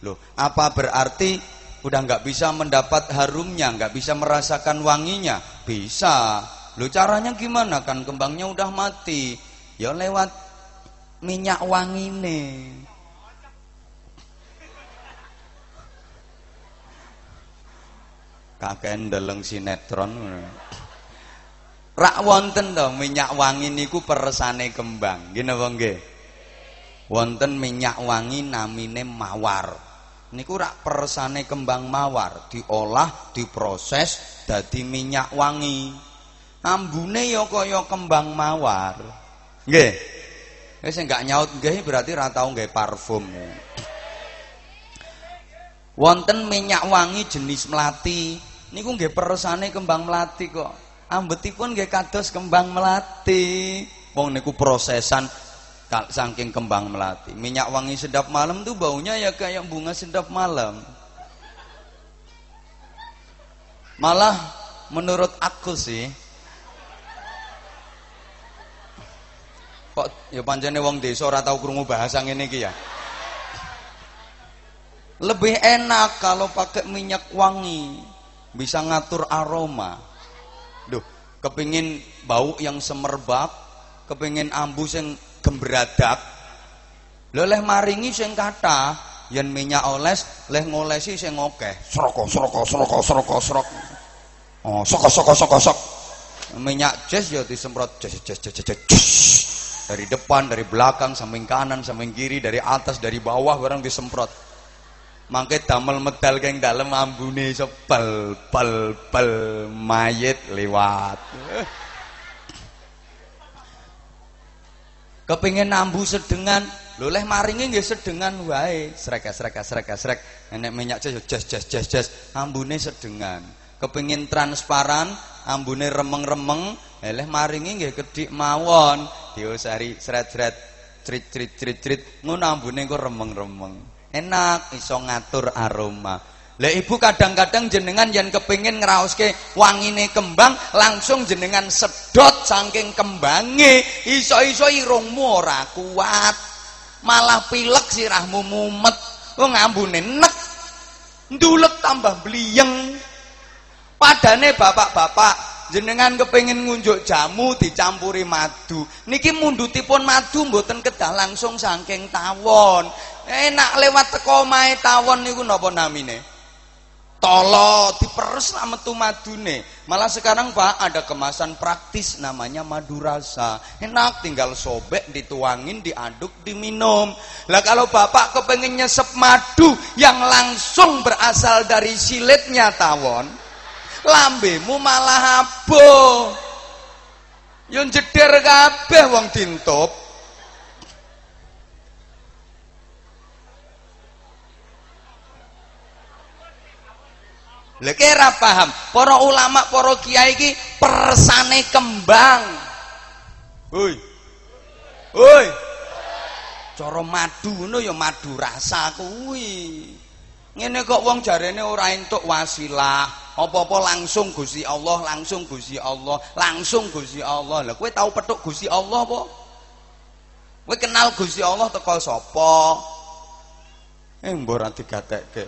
Loh, apa berarti udah nggak bisa mendapat harumnya, nggak bisa merasakan wanginya. Bisa. Lu caranya gimana kan kembangnya udah mati? Ya lewat minyak wangi nih. Kakek ndeleng sinetron. Rak wonten to minyak wangi niku peresane kembang. Nggih napa nggih? Wonten minyak wangi namine mawar niku rak persane kembang mawar diolah diproses dadi minyak wangi ambune ya kaya kembang mawar nggih wis enggak nyaut nggih berarti ra tau nggih parfum wonten minyak wangi jenis melati niku nggih persane kembang melati kok ambetipun nggih kados kembang melati wong niku prosesan saking kembang melati. Minyak wangi sedap malam tuh baunya ya kayak bunga sedap malam. Malah menurut aku sih kok ya pancene wong desa ora tau krungu bahasa ngene iki ya. Lebih enak kalau pakai minyak wangi, bisa ngatur aroma. Duh, kepingin bau yang semerbak, kepingin ambu yang gembradak. Leleh maringi sing kata yen minyak oles leh ngolesi sing akeh sroko sroko sroko sroko srok. Oh soko soko soko sok. Minyak jas ya disemprot jas jas jas jas dari depan dari belakang samping kanan samping kiri dari atas dari bawah barang disemprot. Mangke damel medal keng dalem ambune bal bal bal mayit lewat. Kepingin nambu sedengan. Lho leh maringi nggih sedengan wae. Srek srek srek srek enek minyak jas jas jas jas ambune sedengan kepingin transparan ambune remeng-remeng eh, leh maringi nggih kedik mawon. Diusari sret-sret crit crit crit crit ngono ambune kok remeng-remeng. Enak iso ngatur aroma. Lah ibu kadang-kadang jenengan yang kepingin ngerauske wangine kembang langsung jenengan sedot saking kembange. Iso-iso irungmu ora kuat malah pilek sirahmu mumet. Wong ngambune nek ndulek tambah bliyeng padane bapak-bapak jenengan kepingin ngunjuk jamu dicampuri madu. Niki mundutipun madu mboten kedah langsung saking tawon. Enak lewat teko omahe tawon niku napa namine? Tolo diperes lah metu madune. Malah sekarang pak ada kemasan praktis namanya madu rasa. Enak tinggal sobek dituangin diaduk diminum. Lah kalau bapak kepengen nyesep madu yang langsung berasal dari silitnya tawon lambemu malah abo yang jeder kabeh wong dintup Lha kira paham, para ulama, para kiai iki persane kembang. Hoi. Hoi. Cara madu ngono ya madu rasa kuwi. Ngene kok wong jarene ora entuk wasilah, apa-apa langsung Gusti Allah, langsung Gusti Allah, langsung Gusti Allah. Lah kowe tau petuk Gusti Allah apa? Kowe kenal Gusti Allah teko sapa? Eh mbok ora digatekke.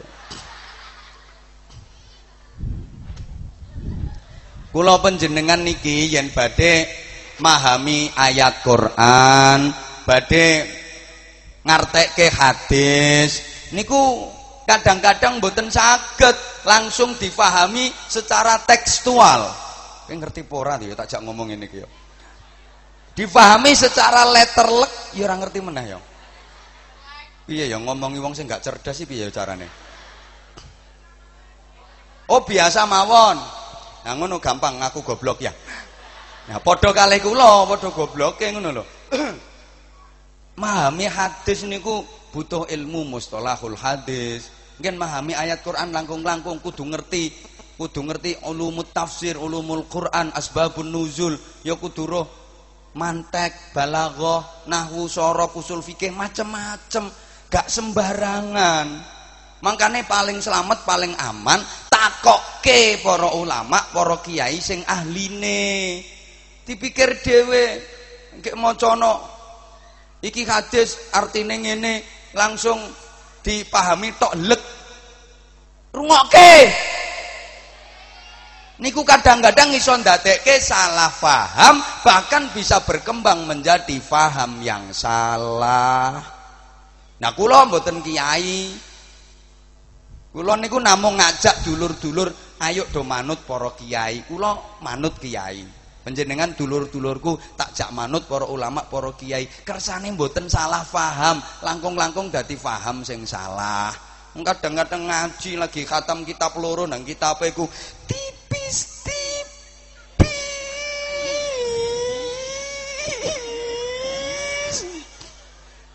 Kula panjenengan niki yen badhe mahami ayat Quran, badhe ngartekke hadis, niku kadang-kadang mboten saged langsung difahami secara tekstual. Kowe ngerti pora ya tak jak ngomong ini ya. Difahami secara letterlek ya ora ngerti meneh ya. Piye ya ngomongi wong sing gak cerdas sih piye carane? Oh biasa mawon. Nah ngono gampang ngaku goblok ya. Nah padha kalih kula padha gobloke ngono lho. Mahami hadis niku butuh ilmu mustalahul hadis. Mungkin mahami ayat Quran langkung-langkung kudu ngerti kudu ngerti ulumut tafsir, ulumul Quran, asbabun nuzul, ya kudu roh mantek, balaghah, nahwu, sorok, usul fikih macem-macem, gak sembarangan. Makanya paling selamat, paling aman takokke para ulama, para kiai sing ahline. Dipikir dhewe engke macana iki hadis artine ngene langsung dipahami tok lek. Rungokke. Niku kadang-kadang iso ndadekke salah faham, bahkan bisa berkembang menjadi faham yang salah. Nah, kula mboten kiai. Kula niku namung ngajak dulur-dulur, ayo do manut para kiai. Kula manut kiai. Panjenengan dulur-dulurku tak jak manut para ulama, para kiai. Kersane mboten salah faham, langkung-langkung dadi faham sing salah. Kadang-kadang ngaji lagi khatam kitab loro nang kitab iku tipis tipis.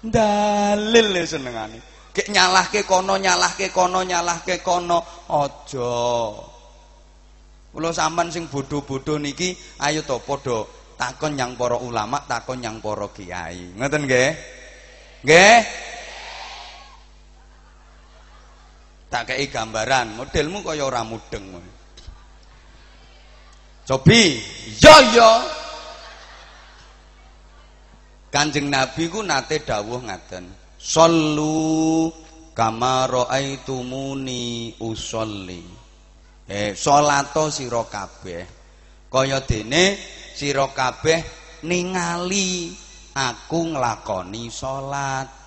Dalil senengane. Kek nyalahke kono, nyalahke kono, nyalahke kono, aja. Kula sampean sing bodho-bodho niki ayo to padha takon yang para ulama, takon yang para kiai. Ngoten nggih? Nggih? tak kei gambaran modelmu kaya ora mudeng cobi yo yo kanjeng nabi ku nate dawuh ngaten sallu kama raaitumuni usolli eh salato sira kabeh kaya dene sira kabeh ningali aku nglakoni salat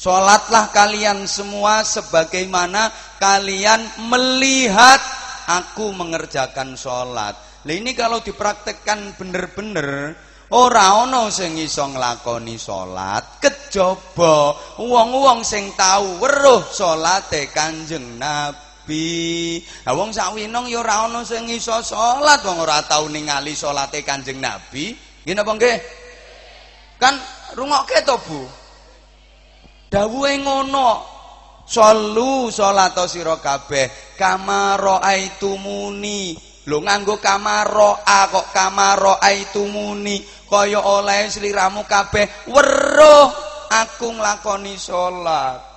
Sholatlah kalian semua sebagaimana kalian melihat aku mengerjakan sholat. Nah ini kalau dipraktekkan bener-bener, ora ono sing iso nglakoni salat kejaba wong-wong sing tau weruh salate Kanjeng Nabi. Lah wong sawinong ya ora ono sing iso salat wong ora tau ningali salate Kanjeng Nabi. Nggih napa nggih? Kan rungokke to, Bu? dawuhe ngono Sallu salata sira kabeh kama raaitumuni lho nganggo kama raa kok kama raaitumuni kaya oleh sliramu kabeh weruh aku nglakoni salat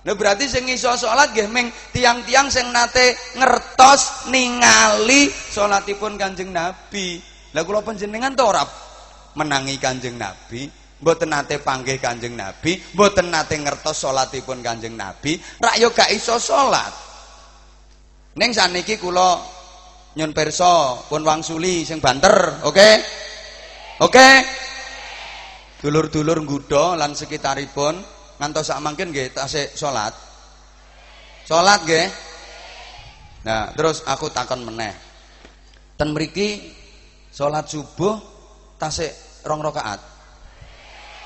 Nah berarti sing iso salat nggih ming tiang-tiang sing nate ngertos ningali salatipun Kanjeng Nabi. Lah kula panjenengan to ora menangi Kanjeng Nabi? mboten nate panggih Kanjeng Nabi, mboten nate ngertos salatipun Kanjeng Nabi, rak yo gak iso salat. Ning saniki kula nyun pirsa pun wangsuli sing banter, oke? Okay? Oke? Okay? Dulur-dulur nggudo lan sekitaripun ngantos sak mangkin nggih tasik salat. Salat nggih? Nah, terus aku takon meneh. Ten mriki salat subuh tasik rong rakaat.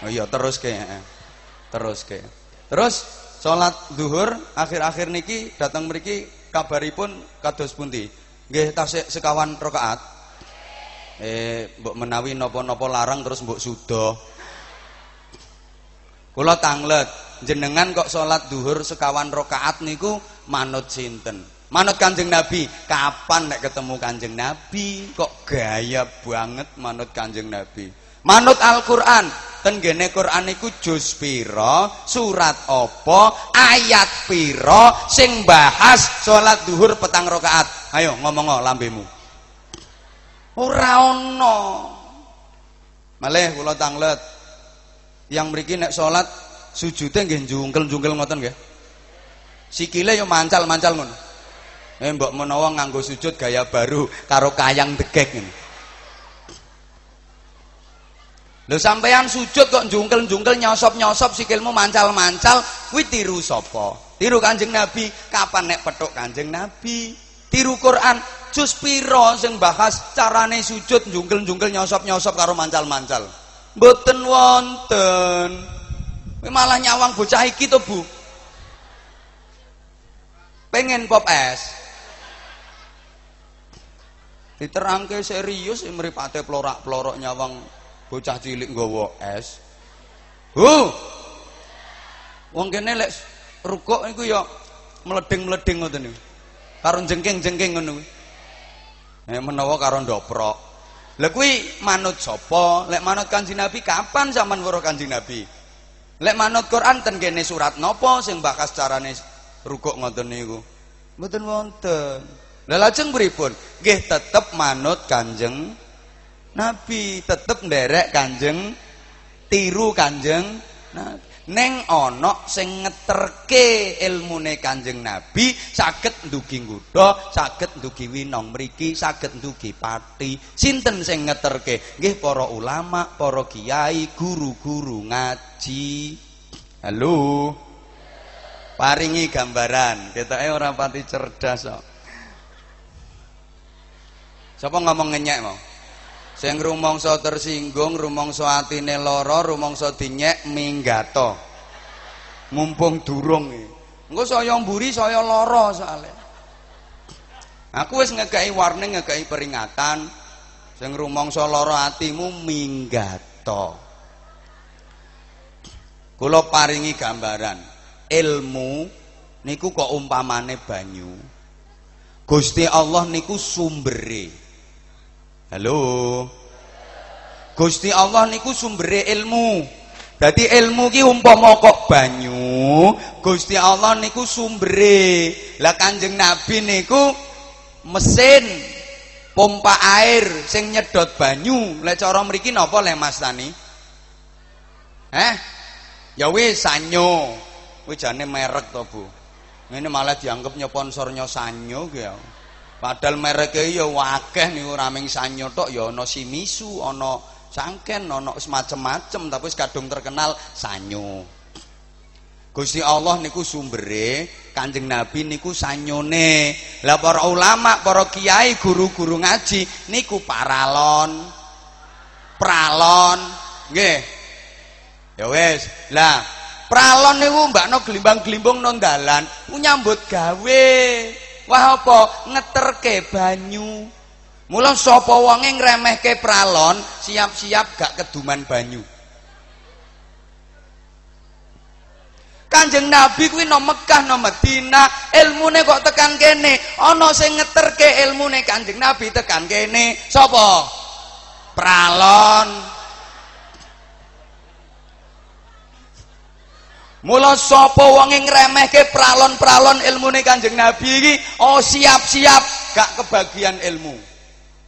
Oh iya terus ke. Terus ke. Terus sholat duhur akhir-akhir niki datang mriki kabaripun kados pundi? Nggih tasik sekawan rakaat. Eh mbok menawi napa-napa larang terus mbok sudo. Kula tanglet, jenengan kok sholat duhur sekawan rakaat niku manut sinten? Manut Kanjeng Nabi. Kapan nek ketemu Kanjeng Nabi kok gaya banget manut Kanjeng Nabi? Manut Al-Qur'an, tenggene Quran iku juz pira, surat apa, ayat pira sing bahas salat duhur petang rakaat. Ayo ngomong lambemu. Ora ana. Malih kula tanglet. Yang mriki nek salat sujude nggih jungkel-jungkel ngoten nggih. Sikile yo mancal-mancal ngono. Eh mbok menawa nganggo sujud gaya baru karo kayang degek ngene. Lho sampean sujud kok jungkel-jungkel nyosop-nyosop sikilmu mancal-mancal, kuwi tiru sapa? Tiru Kanjeng Nabi. Kapan nek petuk Kanjeng Nabi? Tiru Quran juz pira sing bahas carane sujud jungkel-jungkel nyosop-nyosop karo mancal-mancal. Mboten wonten. Malah nyawang bocah iki to, Bu. Pengen pop es. Diterangke serius mripate plorak-plorok nyawang bocah cilik nggawa es. Hu. Wong kene lek rukuk niku ya mleding-mleding ngoten niku. Karo jengking-jengking ngono kuwi. Nek menawa karo ndoprok. Lah kuwi manut sapa? Lek manut Kanjeng Nabi kapan zaman weruh Kanjeng Nabi? Lek manut Quran ten kene surat napa sing bakas carane rukuk ngoten niku? Mboten wonten. Lah lajeng pripun? Nggih tetep manut Kanjeng Nabi tetep nderek Kanjeng tiru Kanjeng Nabi. Neng ana sing ngeterke ilmune Kanjeng Nabi saged ndugi ngudha, saged ndugi winong mriki, saged ndugi pati. Sinten sing ngeterke? Nggih para ulama, para kiai, guru-guru ngaji. Halo. Paringi gambaran, ketoke ora pati cerdas kok. Sapa ngomong ngenyek mau? Sing rumangsa tersinggung, rumangsa atine lara, rumangsa dinyek minggato. Mumpung durung. Engko saya mburi saya lara soalé. Aku wis ngekeki warning, ngekeki peringatan. Sing rumangsa lara atimu minggato. Kula paringi gambaran. Ilmu niku kok umpamane banyu. Gusti Allah niku sumbere. Halo. Gusti Allah niku sumbere ilmu. Dadi ilmu ki umpama kok banyu, Gusti Allah niku sumbere. Lah Kanjeng Nabi niku mesin pompa air sing nyedot banyu. Lek cara mriki napa le Mas Tani? Eh? Ya wis sanyo. Kuwi jane merek to, Bu. Ini malah dianggap nyeponsornya sanyo ki ya. Padahal mereke ya wakeh niku raming sanyo tok ya ana Shimizu, ana Sangken, ana semacam-macam tapi kadung terkenal sanyo. Gusti Allah niku sumbere, Kanjeng Nabi niku sanyone. Lah para ulama, para kiai, guru-guru ngaji niku paralon. Pralon. Nggih. Ya wis. Lah, pralon niku mbakno glimbang-glimbung nang dalan, nyambut gawe. Wah apa ngeterke banyu. Mula sapa wonge ngremehke pralon, siap-siap gak keduman banyu. Kanjeng Nabi kuwi no Mekah no Madinah, ilmune kok tekan kene. Ana sing ngeterke ilmune Kanjeng Nabi tekan kene. Sapa? Pralon. Mula sapa wong ngremehke pralon-pralon ilmune Kanjeng Nabi iki, oh siap-siap gak kebagian ilmu.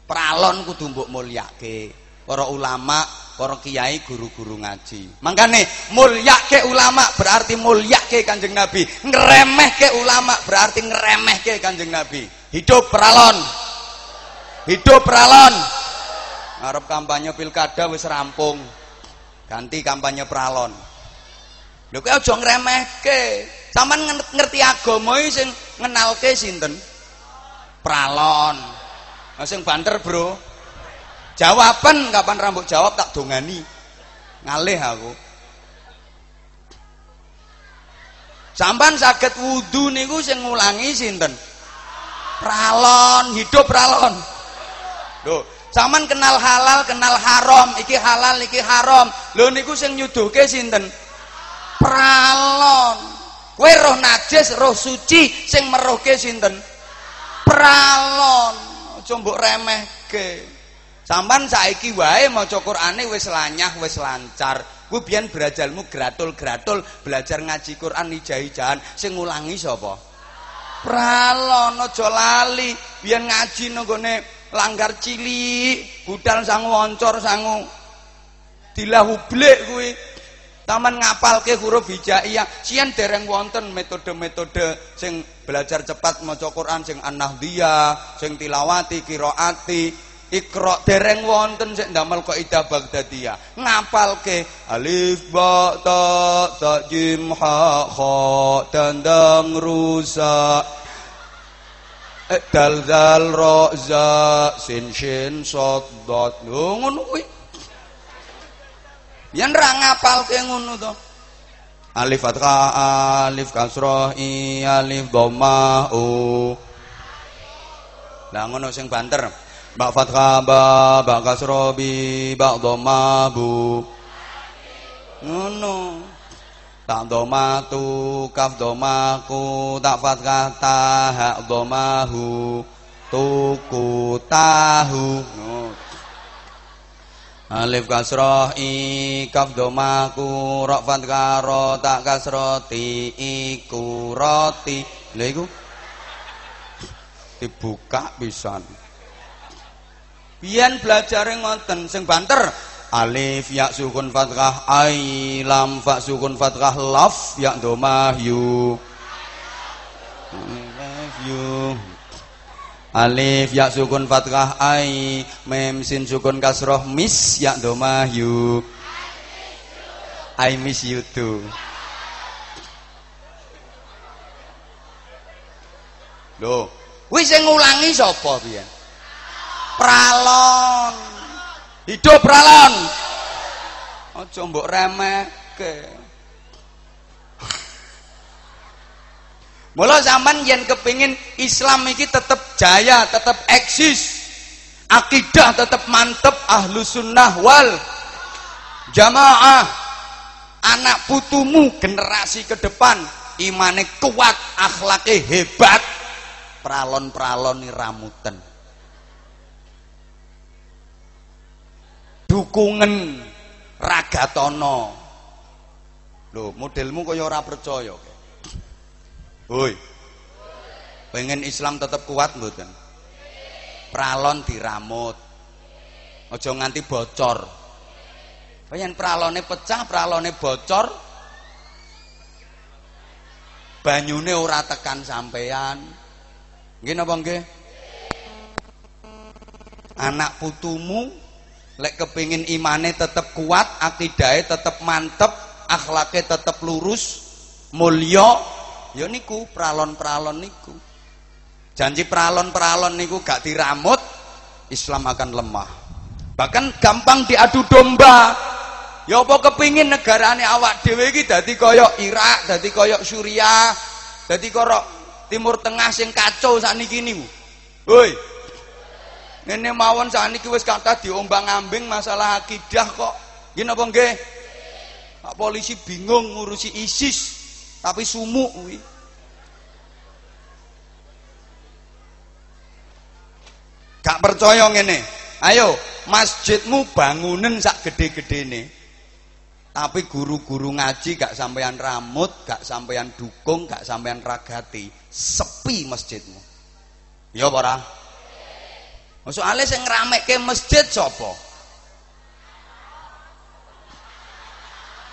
Pralon kudu mbok mulyake. Para ulama, para kiai, guru-guru ngaji. Mangkane mulyake ulama berarti mulyake Kanjeng Nabi. Ngremehke ulama berarti ngremehke Kanjeng Nabi. Hidup pralon. Hidup pralon. Ngarep kampanye pilkada wis rampung. Ganti kampanye pralon. Lho kowe aja ngremehke. Saman ngerti agama iki sing ngenalke sinten? Pralon. Nah, sing banter, Bro. Jawaban kapan rambut jawab tak dongani. Ngalih aku. Sampan sakit wudhu niku sing ngulangi sinten? Pralon, hidup pralon. Loh, sampan kenal halal, kenal haram, iki halal, iki haram. Lho niku sing nyuduhke sinten? Pralon. Kowe roh najis roh suci sing meruhke sinten? Pralon. Aja mbok remehke. Sampean saiki wae maca Qur'ane wis lanyah wis lancar. Kuwi biyen belajarmu gratul-gratul belajar ngaji Qur'an ijah-ijahan sing ngulangi sapa? Pralon aja lali. Biyen ngaji nenggone langgar cilik budal sangu oncor sangu. Dilahublek kuwi Taman ngapalke huruf hijaiyah, sian dereng wonten metode-metode sing belajar cepat maca Quran sing an-nahdhiyah, sing tilawati, qiraati, ikra dereng wonten sing ndamel kaidah Baghdadiyah. Ngapalke? Alif ba ta ta jim ha kha tandang rusa eh, dal dal ro za sin shin sod dot. Ngono kuwi Yen ra ngapalke ngono to. Alif fathah, alif kasrah, i alif dhammah, u. Lah ngono sing banter. Ba fathah ba ba kasrah bi ba dhammah bu. Ngono. Tak tu kaf ku tak fathah ta ha dhamahu tuku tahu. Ngono. Alif kasroh i kaf domaku rok karo tak kasroti iku roti lha iku? Dibuka pisan. Biyen belajare ngoten sing banter. Alif ya sukun fathah ai lam fa sukun fathah laf ya domah yu. Yu alif ya sukun fathah ai mem sin sukun kasroh mis ya domah yu I miss you too Loh, wis sing ngulangi sapa pian? Pralon. Hidup pralon. Aja mbok remehke. Mula zaman yen kepingin Islam iki tetep jaya, tetep eksis. Akidah tetep mantep ahlu sunnah wal jamaah. Anak putumu generasi ke depan imane kuat, akhlaknya hebat. Pralon-pralon ni ramuten. Dukungan Ragatono. Lho, modelmu kaya ora percaya. Hoi. Pengen Islam tetap kuat mboten? Pralon diramut. Aja nganti bocor. Pengen pralone pecah, pralone bocor. Banyune ora tekan sampean. Nggih napa nggih? Anak putumu lek kepingin imane tetap kuat, akidahe tetap mantep, akhlaknya tetap lurus, mulya, ya niku pralon-pralon niku. Janji pralon-pralon niku gak diramut, Islam akan lemah. Bahkan gampang diadu domba. Ya apa kepingin negarane awak dhewe iki dadi kaya Irak, dadi kaya Suriah, dadi kaya Timur Tengah sing kacau sakniki niku. Woi. Ngene mawon sakniki wis kata diombang-ambing masalah akidah kok. Nggih napa nggih? Pak polisi bingung ngurusi ISIS tapi sumuk kuwi. Gak percaya ngene. Ayo, masjidmu bangunen sak gede-gedene. Tapi guru-guru ngaji gak sampean ramut, gak sampean dukung, gak sampean ragati. Sepi masjidmu. Ya ora? Soale sing ngeramekke masjid sapa?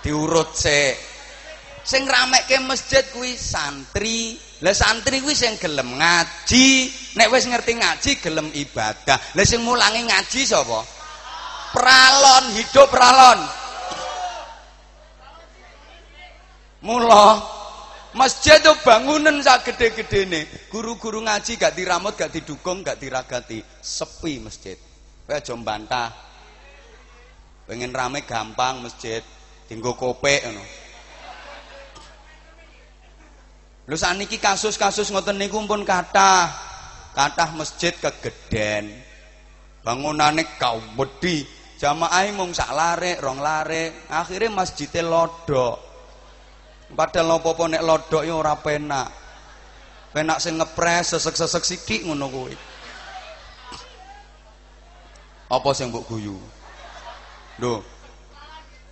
Diurut sik. Sing ngeramekke masjid kuwi santri. Lah santri kuwi sing gelem ngaji. Nek wis ngerti ngaji gelem ibadah. Lah sing mulangi ngaji sapa? Pralon, hidup pralon. Mula masjid itu bangunan sak gede nih. Guru-guru ngaji gak diramut, gak didukung, gak diragati. Sepi masjid. Kowe aja bantah. Pengen rame gampang masjid. Tinggo kopek ngono. Lho saniki kasus-kasus ngoten niku pun kathah. Kathah masjid kegeden. Bangunane wedi. Jamaah mung sak lare, rong lare. Akhirnya masjidnya lodok. Padahal apa-apa nek lodok ya ora penak. Penak sing ngepres sesek-sesek sithik ngono kuwi. Apa sing mbok guyu? Lho.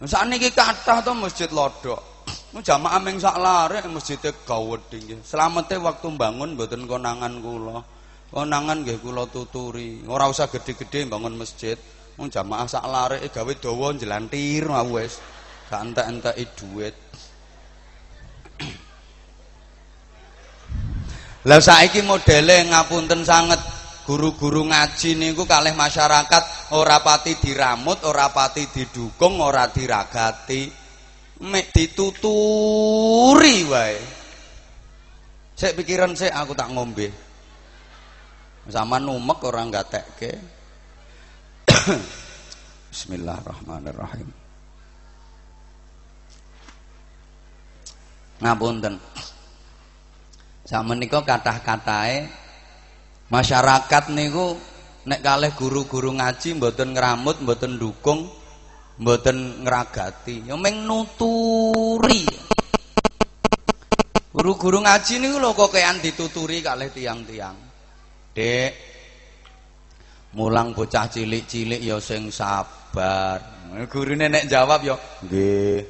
Sakniki kathah to masjid lodok. Jamaah ming sak lare masjide gawedhi nggih. Slamete waktu bangun mboten konangan kula. Konangan nggih kula tuturi. Ora usah gede-gede bangun masjid. Wong jamaah sak lare gawe dawa jelantir wis. Gak entek-enteki dhuwit. Lah saiki modele ngapunten sanget guru-guru ngaji niku kalih masyarakat ora pati diramut, ora pati didukung, ora diragati. Mek dituturi wae. Sik pikiran sik aku tak ngombe. Zaman numek ora gatekke. Bismillahirrahmanirrahim. Ngapunten. Zaman niko kathah-katahe masyarakat niku nek kalih guru-guru ngaji mboten ngramut, mboten dukung, mboten ngragati, ya meng nuturi. Guru-guru ngaji niku lho kok kean dituturi kalih tiang-tiang. Dek, mulang bocah cilik-cilik ya sing sabar. Gurune nek jawab ya nggih.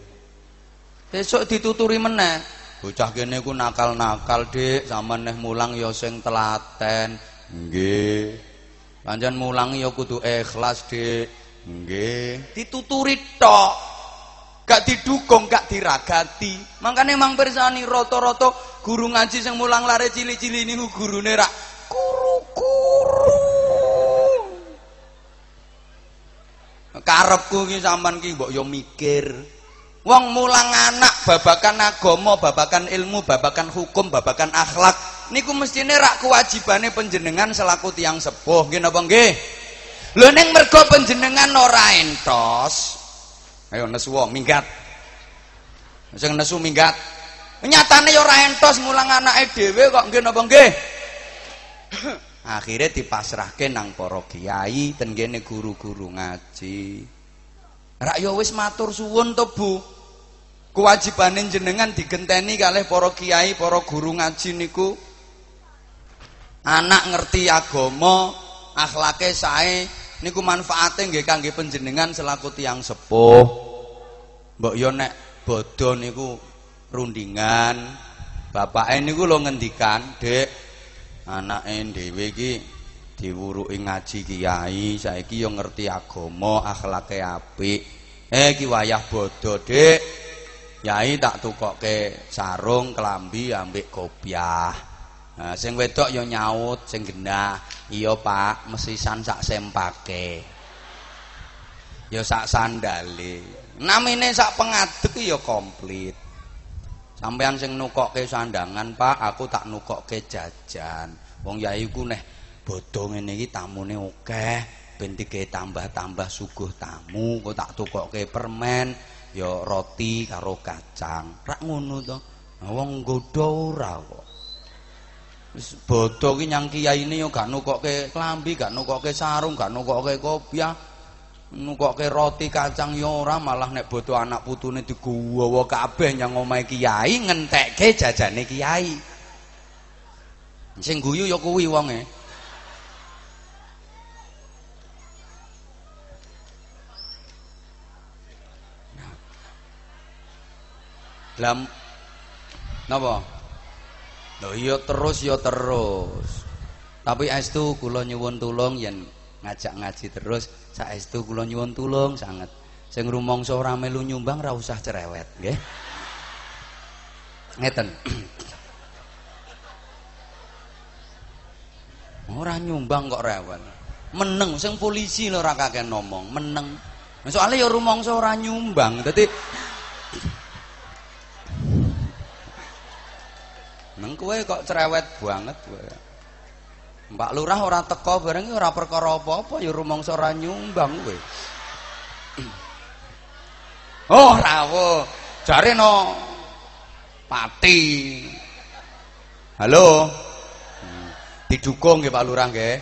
Besok dituturi meneh. Bocah kene ku nakal-nakal, Dik. Sampeyan neh mulang ya sing telaten. Nggih. Pancen mulang ya kudu ikhlas, Dik. Nggih. Dituturi tok. Gak didukung, gak diragati. Makanya emang persani rata-rata guru ngaji sing mulang lare cili-cili niku gurune rak kuru-kuru. Karepku ki sampean ki mbok yo mikir. Wong mulang anak babakan agama, babakan ilmu, babakan hukum, babakan akhlak niku mestine rak kewajibane panjenengan selaku tiang sepuh, nggih napa nggih? Lho ning mergo panjenengan ora entos. Ayo nesu minggat. Sing nesu minggat. Nyatane ya ora entos mulang anake dhewe kok nggih napa nggih? Akhire dipasrahke nang para kiai ten kene guru-guru ngaji. Rak ya wis matur suwun to Bu. Kewajibane jenengan digenteni kalih para kiai, para guru ngaji niku anak ngerti agama, akhlake sae niku manfaate nggih kangge panjenengan selaku tiang sepuh. Mbok yo nek bodho niku rundingan. Bapake niku lho ngendikan, Dek, anake dhewe iki diwuruki ngaji kiai, saiki yo ngerti agama, akhlake apik. Eh ki wayah bodho, Dik. Yai tak tukokke sarung, kelambi, ambek kopiah. Nah, sing wedok yo nyaut, sing genah, iya Pak, mesisan sak sempake. Yo sak sandale. Namine sak pengadeg yo komplit. Sampeyan sing nukokke sandangan, Pak, aku tak nukokke jajan. Wong yai ku neh bodho ngene iki tamune akeh, ben tambah-tambah suguh tamu, kok tak tukokke permen, ya roti karo kacang. Rak ngono to. Wong nggodha ora kok. Wis bodho ki nyang kiyaine yo gak nukokke klambi, gak nukokke sarung, gak nukokke kopiah. nukokke roti kacang ya ora malah nek bodo anak putune digawa kabeh nyang omahe kiai ngentekke jajane kiai sing guyu ya kuwi wonge Lam napa? Lho iya terus ya terus. Tapi estu kula nyuwun tulung yen ngajak ngaji terus saestu kula nyuwun tulung sanget. Sing rumangsa ora melu nyumbang ora usah cerewet nggih. Ngeten. Ora nyumbang kok rewel. Meneng sing polisi lho ora kakek ngomong meneng. Soalnya ya rumangsa ora nyumbang. Dadi kowe kok cerewet banget kowe Mbak Lurah ora teko bareng ora perkara apa-apa ya rumangsa ora nyumbang kowe. Oh, rawo. Jare no pati. Halo. Hmm. Didukung nggih Pak Lurah nggih.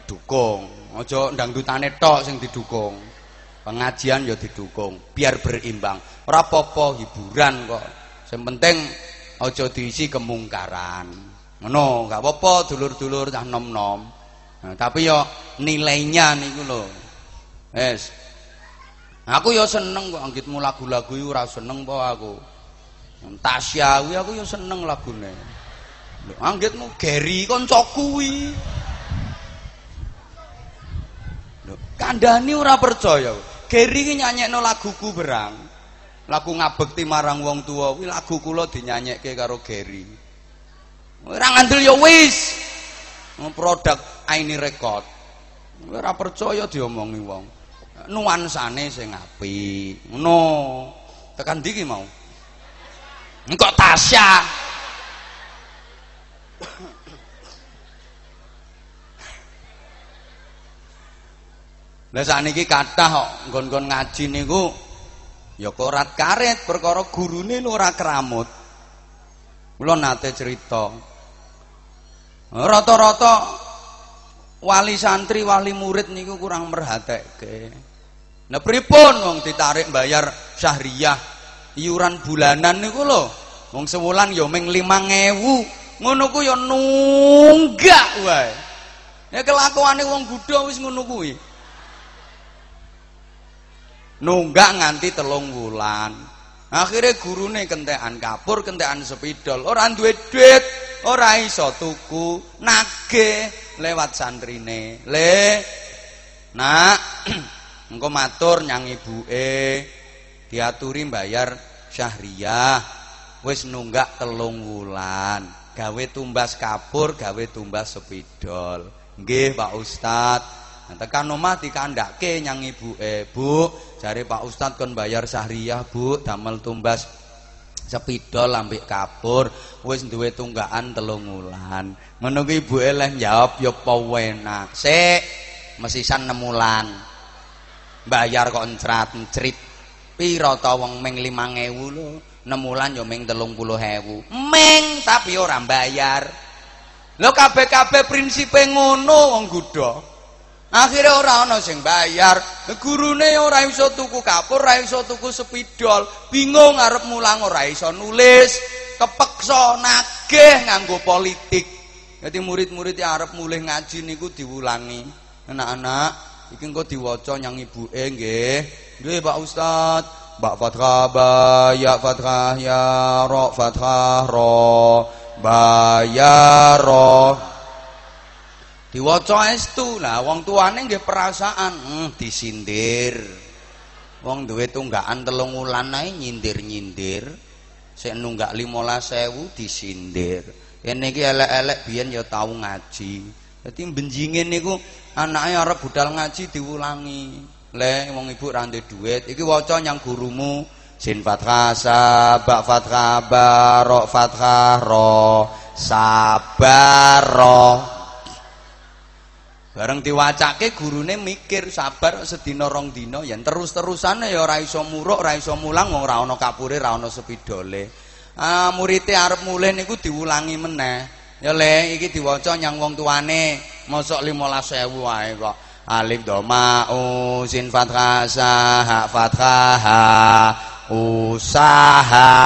Didukung. Aja ndangdutane tok sing didukung. Pengajian ya didukung biar berimbang. Ora apa-apa hiburan kok. Sing penting aja diisi kemungkaran. ngono gak apa-apa dulur-dulur cah nom-nom. Nah, tapi yo nilainya niku lho. Wis aku yo seneng kok anggitmu lagu-lagu iki ora seneng po aku. Tasya kuwi aku yo seneng lagune. Lho anggitmu Geri kancaku kuwi. Lho kandhani ora percaya. Geri iki nyanyekno laguku berang lagu ngabekti marang wong tua kuwi lagu kula dinyanyekke karo Geri Ora ngandel ya wis. Produk Aini Record. Ora percaya diomongi wong. Nuansane sing apik. Ngono. Tekan ndi ki mau? Engko Tasya. Lah sakniki kathah kok nggon-nggon ngaji niku ya korat karet perkara gurune ora keramut. Kula nate cerita, rata-rata wali santri wali murid niku kurang merhatekke. Nah pripun wong ditarik bayar syahriyah iuran bulanan niku lho. Wong sewulan ya ming 5000 ngono ku ya nunggak wae. Ya kelakuane wong budha wis ngono kuwi nunggak nganti telung wulan. Akhirnya gurune kentekan kapur kentekan sepidol. Orang duit duit ora iso tuku. Nage lewat santrine. Le nak engko matur nyang ibuke. Diaturi bayar syahriah. Wis nunggak telung wulan. Gawe tumbas kapur gawe tumbas sepidol. Nggih Pak Ustad. Tekan omah dikandhake nyang ibuke Bu jare Pak Ustad kon bayar syahriah Bu damel tumbas sepidol ambek kapur wis duwe tunggakan telung wulan. Ngono kuwi ibuke leh jawab ya apa enak sik mesisan 6 wulan. Bayar kok encrat-encrit pira ta wong ming 5000 lho? 6 wulan ya ming 30000 ming tapi ora bayar lho kabeh-kabeh prinsipe ngono wong gudha akhirnya ora ana sing bayar gurune ora iso tuku kapur ora iso tuku sepidol. Bingung arep mulang ora iso nulis. Kepeksa nagih nganggo politik. Jadi murid-murid arep mulih ngaji niku diwulangi anak-anak iki engko diwaca nyang ibuke nggih. Nggih Pak Ustad. Mbak Fathah ba ya Fathah ya ra Fathah ro ba ya ro diwaca estu lah wong tuane nggih perasaan hmm, disindir wong duwe tunggakan telung wulan ae nyindir-nyindir sik nunggak 15000 disindir kene iki elek-elek biyen ya tau ngaji Jadi benjingin niku anaknya arep budal ngaji diulangi. Le wong ibu ra duit, iki waca nyang gurumu sin fathah sabak fathah barok fathah ro sabar ro. Bareng diwacake gurune mikir sabar sedina rong dina yen terus-terusane ya ora iso muruk, ora iso mulang wong ora ana kapure, ora ana sepidole. Ah murite arep mulih niku diulangi meneh. Ya le iki diwaca nyang wong tuane mosok 15000 wae kok. Alif doma u sin fathah sa ha fathah usaha.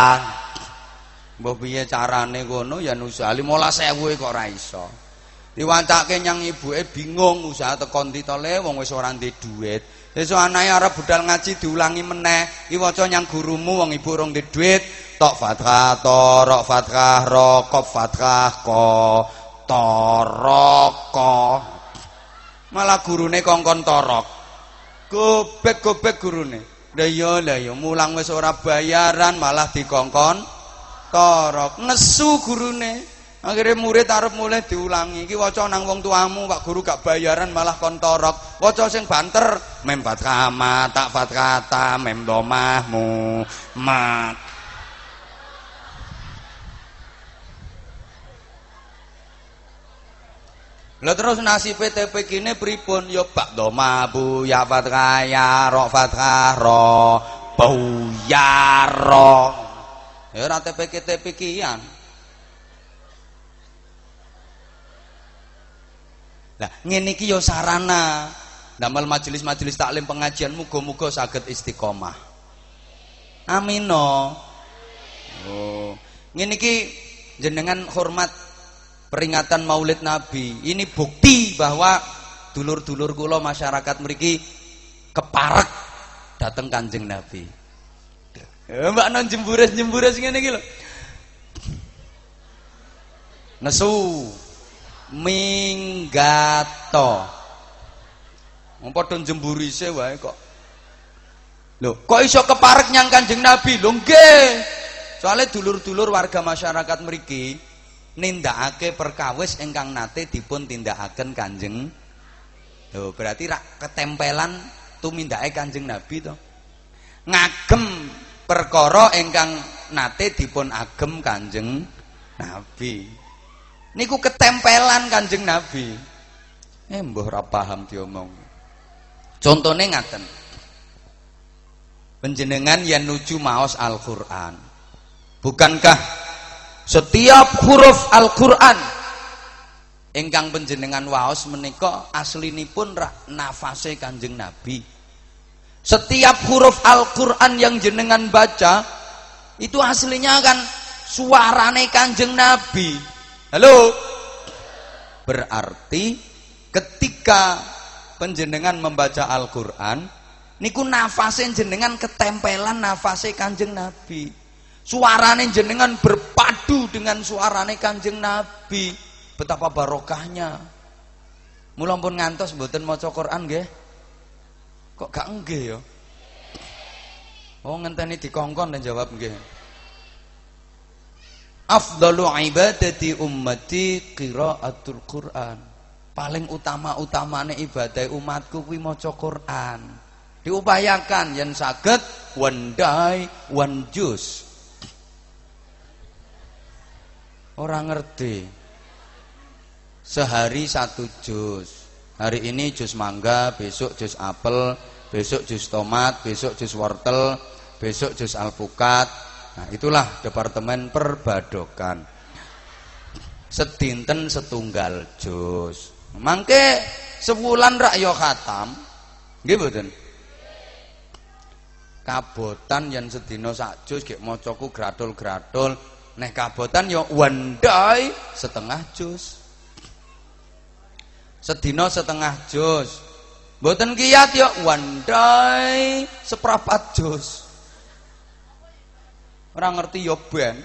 Mbah piye carane ngono ya usaha 15000 kok ora iso. Diwacake nyang ibuke bingung usaha tekan ditole wong wis ora ndek dhuwit. Sesuk anake arep budal ngaji diulangi meneh. Iki waca nyang gurumu wong ibu rong ndek dhuwit. tok fathah to rok fathah ro kop fathah ko toroko malah gurune kongkon torok gobek gobek gurune lah iya lah iya mulang wis ora bayaran malah dikongkon torok nesu gurune akhirnya murid arep mulai diulangi iki waca nang wong tuamu Pak Guru gak bayaran malah kon torok waca sing banter mem fathah ma tak fathah ta mem domahmu mat. Lah terus nasib PTP kini pripun? Ya Pak Doma Bu ya Fathah ya Ro Fathah Ro Bu ya Ro. Ya ora TP TP Lah ngene iki ya sarana damel majelis-majelis taklim pengajian muga-muga saged istiqomah. Amin. Oh, ngene iki jenengan hormat peringatan Maulid Nabi. Ini bukti bahwa dulur-dulur kula masyarakat mriki keparek dateng Kanjeng Nabi. Ya, Mbak non jembures-jembures ngene iki lho. Nesu minggato. Padha jemburise wae kok. Lho, kok iso keparek nyang Kanjeng Nabi? Lho nggih. Soale dulur-dulur warga masyarakat mriki nindakake perkawis ingkang nate dipun tindakaken Kanjeng. Lho, berarti rak ketempelan tumindake Kanjeng Nabi to. Ngagem perkara ingkang nate dipun agem Kanjeng Nabi. Niku ketempelan Kanjeng Nabi. Eh mbah ora paham diomong. Ngaten. Penjenengan yang nuju maos Al-Qur'an. Bukankah setiap huruf Al-Qur'an ingkang penjenengan waos menika aslinipun nafase Kanjeng Nabi. Setiap huruf Al-Qur'an yang jenengan baca itu aslinya kan suarane Kanjeng Nabi. Halo. Berarti ketika penjenengan membaca Al-Qur'an niku nafase jenengan ketempelan nafase Kanjeng Nabi suarane jenengan berpadu dengan suarane kanjeng Nabi betapa barokahnya mula pun ngantos mboten maca Quran nggih Kok gak nggih ya? Oh ngenteni dikongkon dan jawab nggih. Afdalu ibadati ummati qiraatul Qur'an. Paling utama-utamane ibadah umatku kuwi maca Quran. Diupayakan yen saged one day one juice. Orang ngerti. Sehari satu jus. Hari ini jus mangga, besok jus apel, besok jus tomat, besok jus wortel, besok jus alpukat. Nah, itulah departemen perbadokan. Sedinten setunggal jus. Mangke sebulan rak yo khatam. Nggih mboten? Kabotan yang sedina sak jus gek macaku gratul-gratul. Neh kabotan yo day setengah jus sedina setengah jus mboten kiat ya wandai seprapat jus ora ngerti ya ben.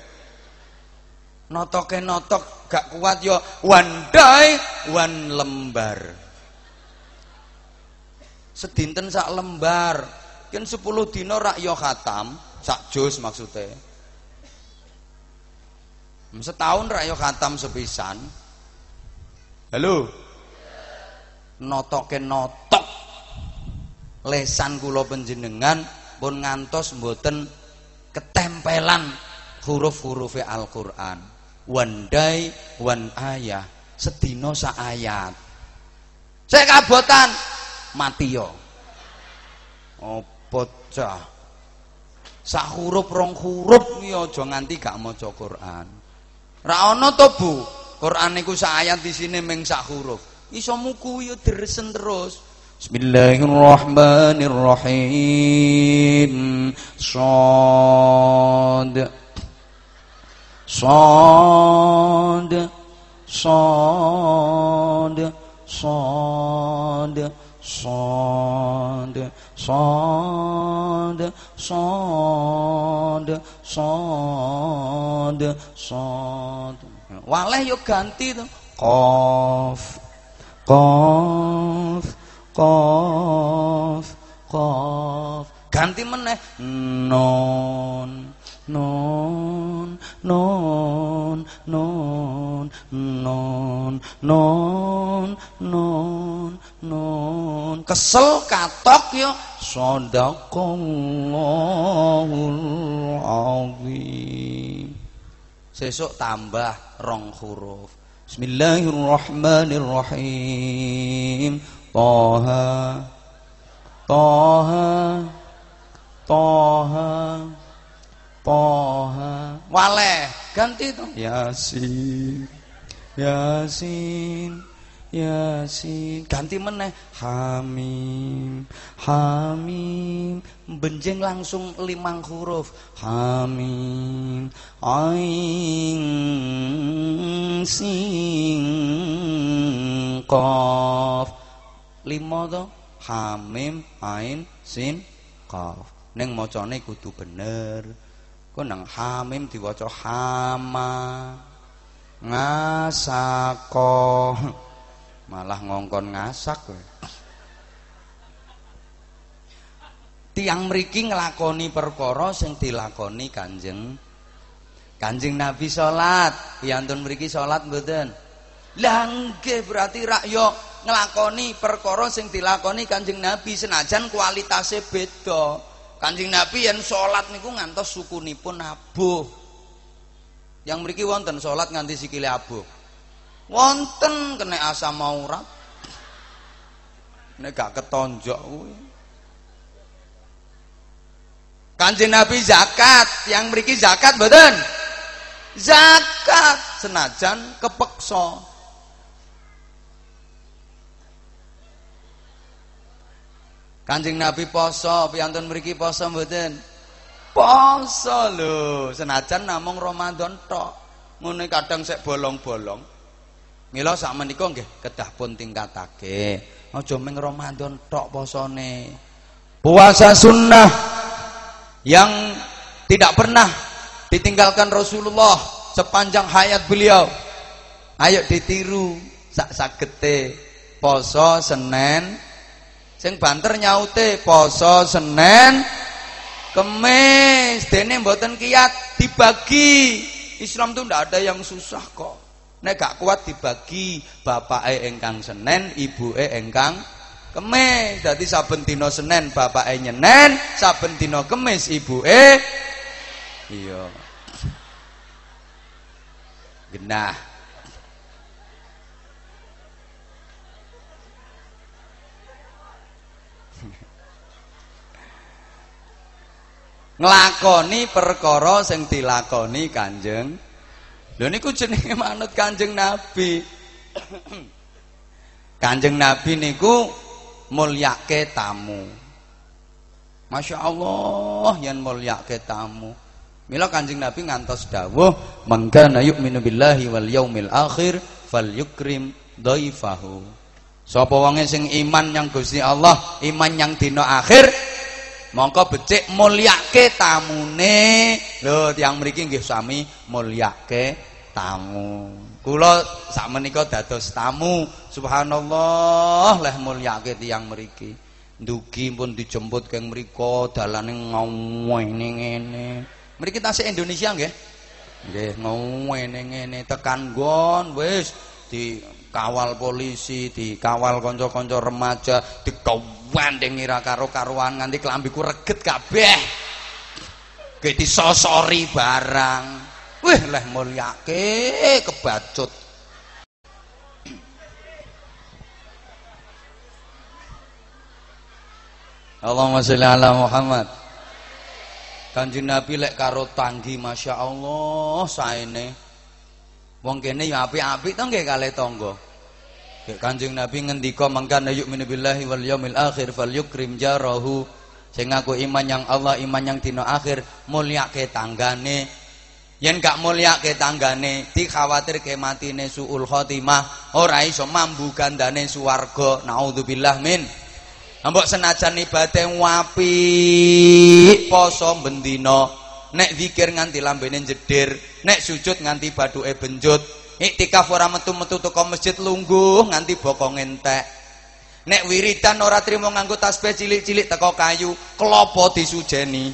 Notoke notok gak kuat ya. Wandai wan lembar. Sedinten sak lembar. Kan 10 dina rak ya khatam sak jus maksudnya setahun rak ya khatam sepisan. Halo? Notoke notok. Lesan kula panjenengan pun ngantos mboten ketempelan huruf-hurufe Al-Qur'an. One day one ayah sedina sak ayat saya kabotan mati yo. Apa cah? Sak huruf rong huruf yo aja nganti gak maca Quran. Ra ana to Bu? Quran niku sak ayat di sini meng sak huruf. Iso muku yo deresen terus Bismillahirrahmanirrahim. Shad Shad Shad Shad Shad Shad Shad Shad Shad Waleh yo ganti tuh Qaf. Qaf Qaf Qaf. Ganti meneh. Non non non non non non non non kesel katok yo. Sadaqallahul azim sesuk tambah rong huruf. Bismillahirrahmanirrahim. Taha Taha Taha Taha Waleh ganti itu Yasin Yasin Yasin. Ganti meneh. Hamim Hamim. Benjeng langsung limang huruf. Hamim Ain Sin Qaf lima to? Hamim Ain Sin Qaf. Ning macane kudu bener. Kok nang Hamim diwaca Hama. Ngasako. Malah ngongkon ngasak kowe. Tiang mriki nglakoni perkara sing dilakoni Kanjeng Kanjeng Nabi salat. Piantun mriki salat mboten? Lah berarti rak yo nglakoni perkara sing dilakoni Kanjeng Nabi. Senajan kualitasnya beda. Kanjeng Nabi yen salat niku ngantos sukunipun abuh. Yang mriki wonten salat nganti sikile abuh. Wonten kena asam urat nek ketonjok kuwi. Kanjeng Nabi zakat, yang mriki zakat mboten? Zakat. Senajan kepeksa. Kanjeng Nabi poso, piantun mriki poso mboten? Poso lho, senajan namung Ramadan tok. Ngene kadang sek bolong-bolong. Mila sakmenika nggih kedah pun tingkatake. Aja ming Ramadan tok posone. Puasa sunnah yang tidak pernah ditinggalkan Rasulullah sepanjang hayat beliau. Ayo ditiru sak sagete poso Senin, Sing banter nyaute poso Senin Kemis dene mboten kiat dibagi. Islam tuh ndak ada yang susah kok. Nek gak kuat dibagi bapake engkang Senin, ibuke engkang Kemis. Dadi saben dina Senin bapake nyenen, saben dina Kemis ibuke iya. Genah. Nglakoni perkara sing dilakoni Kanjeng. Lho niku jenenge manut Kanjeng Nabi. Kanjeng Nabi niku mulyake tamu. Masya Allah yang mulyake tamu. Mila Kanjeng Nabi ngantos dawuh, "Mangkana yu'minu billahi wal yaumil akhir falyukrim dhaifahu." Sapa wonge sing iman yang Gusti Allah, iman yang dina akhir, mongko becik mulyake tamune. Lho tiang mriki nggih sami mulyake tamu. Kula sakmenika dados tamu. Subhanallah leh mulyake tiang mriki. Ndugi pun dijemput keng mriko dalane ngene ngene. Mriki tasih Indonesia nggih? Nggih ngene ngene. Tekan gon wis. Dikawal polisi dikawal kanca-kanca remaja dikawal wandeng ngira karo karuan nganti kelambiku reget kabeh. Ge disosori barang. Wih leh mulyake kebacut. Allahumma sholli ala Muhammad. Kanjeng Nabi lek karo tanggi Masya Allah saene. Wong kene ya apik-apik to nggih kalih tangga Kanjeng Nabi ngendika mangkana yu'minu billahi wal yaumil akhir falyukrim jarahu. Sing ngaku iman yang Allah iman yang dina akhir mulyake tanggane. Yen gak mulyake tanggane dikhawatirke matine suul khotimah ora iso mambu gandane swarga. Naudzubillah min. Ambok senajan ibadah wapi poso bendina nek zikir nganti lambene jeder nek sujud nganti baduke benjut Iktikaf ora metu-metu teko masjid lungguh nganti bokong entek. Nek wiridan ora trimo nganggo tasbih cilik-cilik teko kayu, klopo disujeni.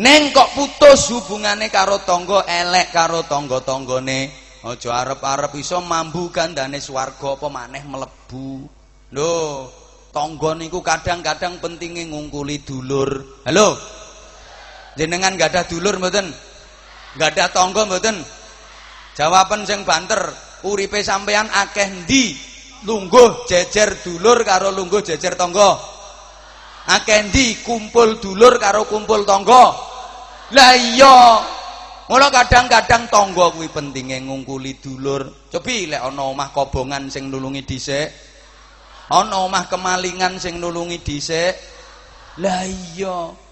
Neng kok putus hubungane karo tangga elek karo tangga-tanggane. Aja arep-arep iso mambu gandane swarga apa maneh mlebu. Lho, tangga niku kadang-kadang pentinge ngungkuli dulur. Halo. Jenengan gak ada dulur mboten? Gak ada tonggo mboten? Jawaban sing banter, uripe sampean akeh ndi? Lungguh jejer dulur karo lungguh jejer tonggo. Akeh ndi kumpul dulur karo kumpul tonggo? Lah iya. Mula kadang-kadang tonggo kuwi pentinge ngungkuli dulur. Cobi lek ana omah kobongan sing nulungi dhisik. Ana omah kemalingan sing nulungi dhisik. Lah iya.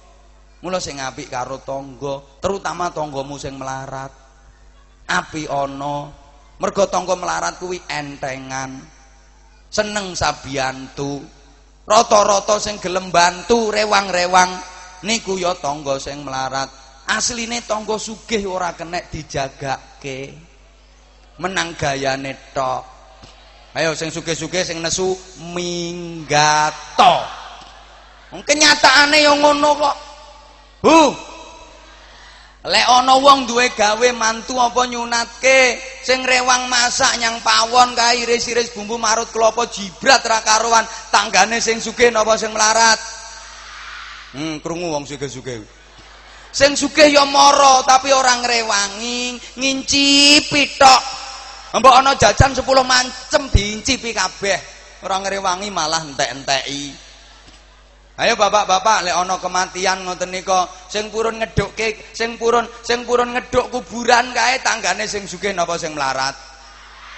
Mula sing apik karo tangga, terutama tanggamu sing melarat. Api ana. Mergo tangga melarat kuwi entengan. Seneng sabiyantu. Rata-rata sing gelem bantu rewang-rewang niku ya tangga sing melarat. Asline tangga sugih ora kenek dijagake. Menang gayane tok. Ayo sing sugih-sugih sing nesu minggato. Kenyataane ya ngono kok. Hu. Lek ana wong duwe gawe mantu apa nyunatke sing rewang masak nyang pawon kae iris-iris bumbu marut kelapa jibrat ra karuan tanggane sing sugih napa sing melarat. Hmm, krungu wong sugih-sugih. Sing sugih ya mara tapi ora ngrewangi, ngincipi tok. Mbok ana jajan 10 mancem diincipi kabeh. Ora ngrewangi malah entek-enteki. Ayo bapak-bapak lek ana kematian ngoten nika sing purun ngedhukke sing purun sing purun ngedhuk kuburan kae tanggane sing sugih napa sing melarat.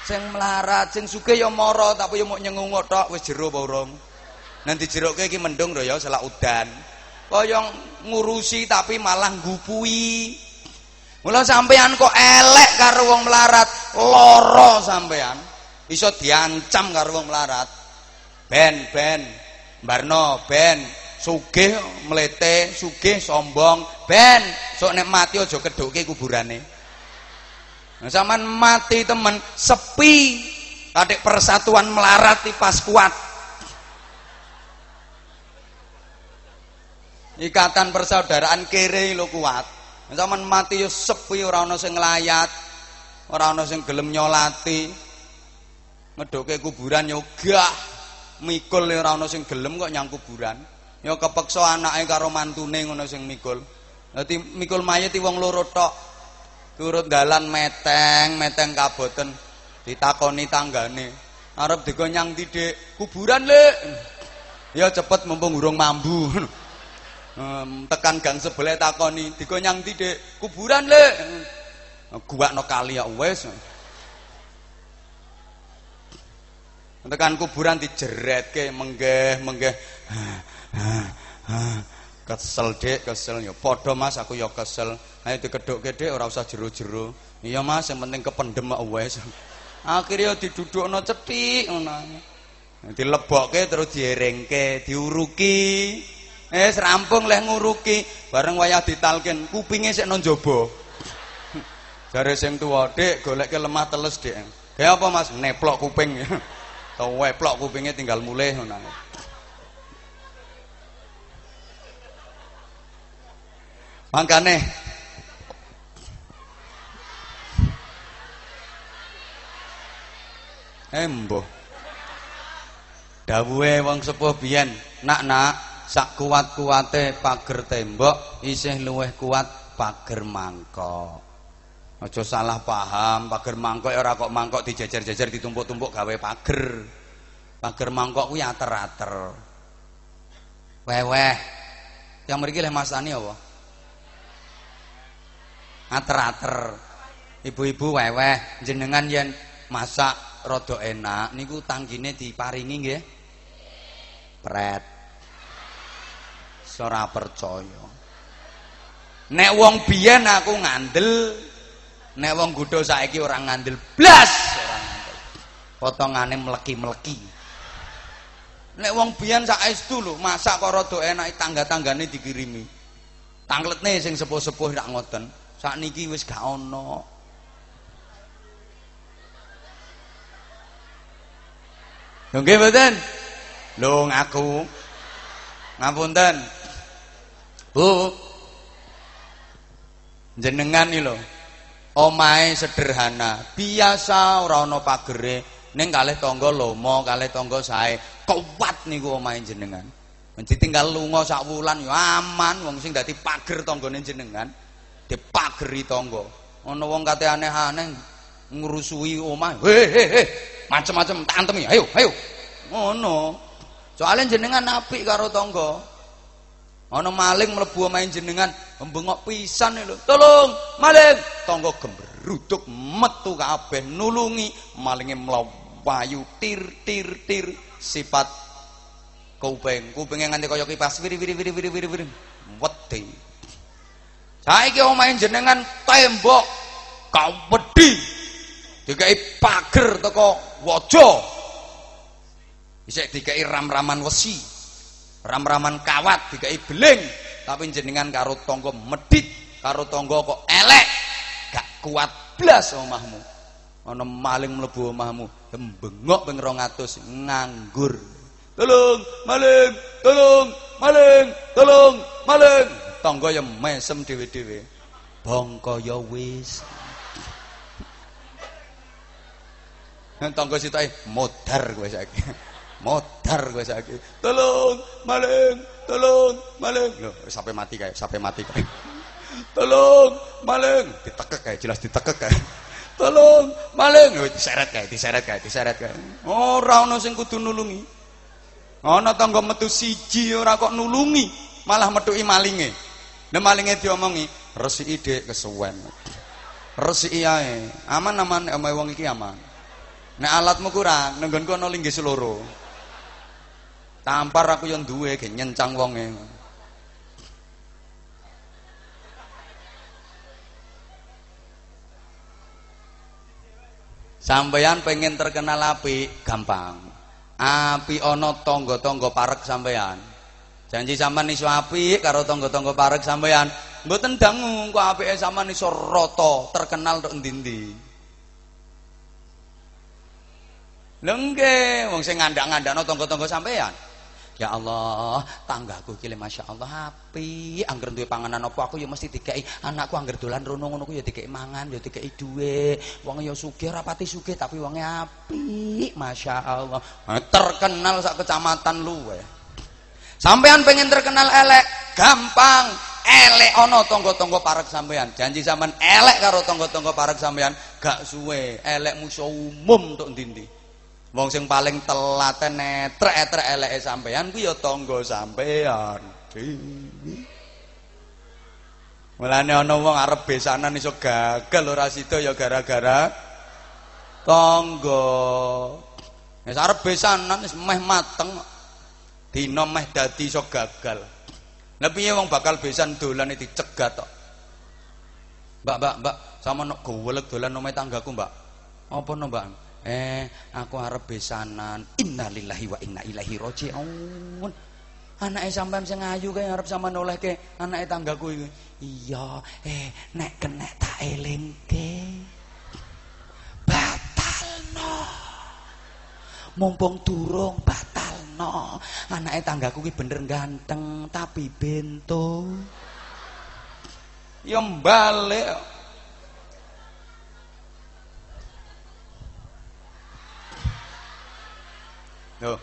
Sing melarat, sing sugih ya mara tapi ya mok nyengung tok wis jero apa urung. Nanti jeroke iki mendung lho ya selak udan. Kaya ngurusi tapi malah ngupui. Mula sampean kok elek karo wong melarat, lara sampean. Iso diancam karo wong melarat. Ben ben Barno ben sugih mlete, sugih sombong, ben sok nek mati aja kedhuke kuburane. Nah, sampean mati temen sepi. katik persatuan melarat pas kuat ikatan persaudaraan kere lo kuat. Zaman mati yo sepi ora ana sing nglayat ora ana sing gelem nyolati. Ngedoke kuburan yo gah mikul ora ana sing gelem kok nyang kuburan. Yo kepeksa anake karo mantune ngono sing mikul. Dadi mikul mayit wong loro tok. Turut dalan meteng meteng kaboten. Ditakoni tanggane. Arep digonyang tidik kuburan le! Ya cepet mumpung urung mambu. Um, tekan gang sebelah takoni digonyang tidik kuburan le! Gua no kali ya wes tekan kuburan dijeret ke menggeh menggeh. Kesel dek kesel. Ya podo mas aku ya kesel. Ayo dikeduk ke dek ora usah jeru-jeru iya mas yang penting kependem wes akhirnya didudukno cetik ngono. Dilebokke terus dierengke diuruki. Eh serampung leh nguruki. Bareng wayah ditalkin kupingnya sik nang jaba jare sing tuwa dik goleke lemah teles dik. Kaya apa mas? Neplok kuping weplok kupingnya tinggal mulai ngono Mangkane Embo. Dawuhe wong sepuh biyen, nak-nak, sak kuat-kuate pager tembok isih luweh kuat pager mangkok. Aja salah paham, pager mangkok ora kok mangkok dijejer-jejer ditumpuk-tumpuk gawe pager. Pager mangkok kuwi ater-ater. Weweh. Yang mriki leh masani apa? Ater-ater. Ibu-ibu weweh jenengan yen masak rada enak niku tanggine diparingi nggih pret ora percaya nek wong biyen aku ngandel nek wong gudha saiki ora ngandel blas ora ngandel potongane mleki-mleki nek wong biyen saestu lho masak kok rada enak tangga-tanggane dikirimi tangletne sing sepuh-sepuh rak ngoten sakniki wis gak ana nggih mboten? Lho ngaku. Ngapunten. Bu. Jenengan iki lho. Omahe sederhana, biasa ora ana pagere, ning kalih tangga lomo, kalih tangga sae. Kuat niku omahe jenengan. tinggal lunga sak wulan ya aman wong sing dadi pager tanggane jenengan dipageri tangga. Ana wong kate aneh-aneh ngrusui omah. He he he. Macem-macem tak antemi. Ayo, ayo. Ngono. Soalnya jenengan apik karo tangga. Ana maling mlebu omahe jenengan, mbengok pisan lho. Tolong, maling. Tangga gembruduk metu kabeh nulungi malinge mlayu tir tir tir sifat kuping. Kupinge nganti kaya kipas wiri wiri wiri wiri wiri wiri. Wedi. Saiki omahe jenengan tembok kau wedi dikai pager teko waja isik dikai ram-raman wesi ram-raman kawat dikai beling. Tapi jenengan karo tangga medit karo tangga kok elek gak kuat blas omahmu. Ana maling mlebu omahmu bengok ping 200 nganggur. Tolong maling tolong maling tolong maling. Tangga ya mesem dhewe-dhewe. Bangka ya wis. Tangga sitoke modar kowe saiki. Modar kowe saiki. Tolong, maling, tolong, maling. Lho, sampai mati kae, sampai mati kae. Tolong, maling, ditekek kae, jelas ditekek kae. Tolong, maling, lho diseret kae, diseret kae, diseret kae. Ora ana sing kudu nulungi. Ana tangga metu siji ora kok nulungi, malah metuki malinge. Nek malinge diomongi, resiki Dik kesuwen. Resiki ae. Aman-aman omahe wong iki aman. Nek alatmu kurang, nenggonku ana linggih seloro. Tampar aku yang duwe ge nyencang wonge. Sampeyan pengen terkenal api, gampang. Api ana tangga-tangga parek sampeyan. Janji sampean iso api karo tangga-tangga parek sampeyan. Mboten dangu kok apike sampean iso rata, terkenal tok endi-endi. Lho nggih, wong sing ngandak-ngandakno tangga-tangga sampean. Ya Allah, tanggaku iki Masya Allah api. Angger duwe panganan apa aku ya mesti dikei anakku angger dolan rono ngono ku ya dikei mangan, ya dikei duwe. Wong ya sugih rapati sugih tapi wonge api. Masya Allah. Terkenal sak kecamatan luwe. Sampean pengen terkenal elek, gampang. Elek ana tangga-tangga parek sampean. Janji sampean elek karo tangga-tangga parek sampean, gak suwe elek musuh umum untuk ndi Wong sing paling telaten netrek-etrek eleke sampean kuwi ya tangga sampean. Mulane ana wong arep besanan iso gagal ora sida ya gara-gara tangga. Wis arep besanan wis meh mateng. Dina meh dadi iso gagal. Lah piye wong bakal besan dolane dicegat tok. Mbak, Mbak, Mbak, sama nek golek dolan omahe tanggaku, Mbak. Apa no, Mbak? Eh, aku arep besanan. Innalillahi wa inna ilaihi raji'un. Anake sampean sing ayu kae arep sampean olehke anake tanggaku iki. Iya, eh nek kenek tak elingke. Batalno. Mumpung durung batalno. Anake tanggaku ki bener ganteng tapi bento. Ya mbalik. Lho.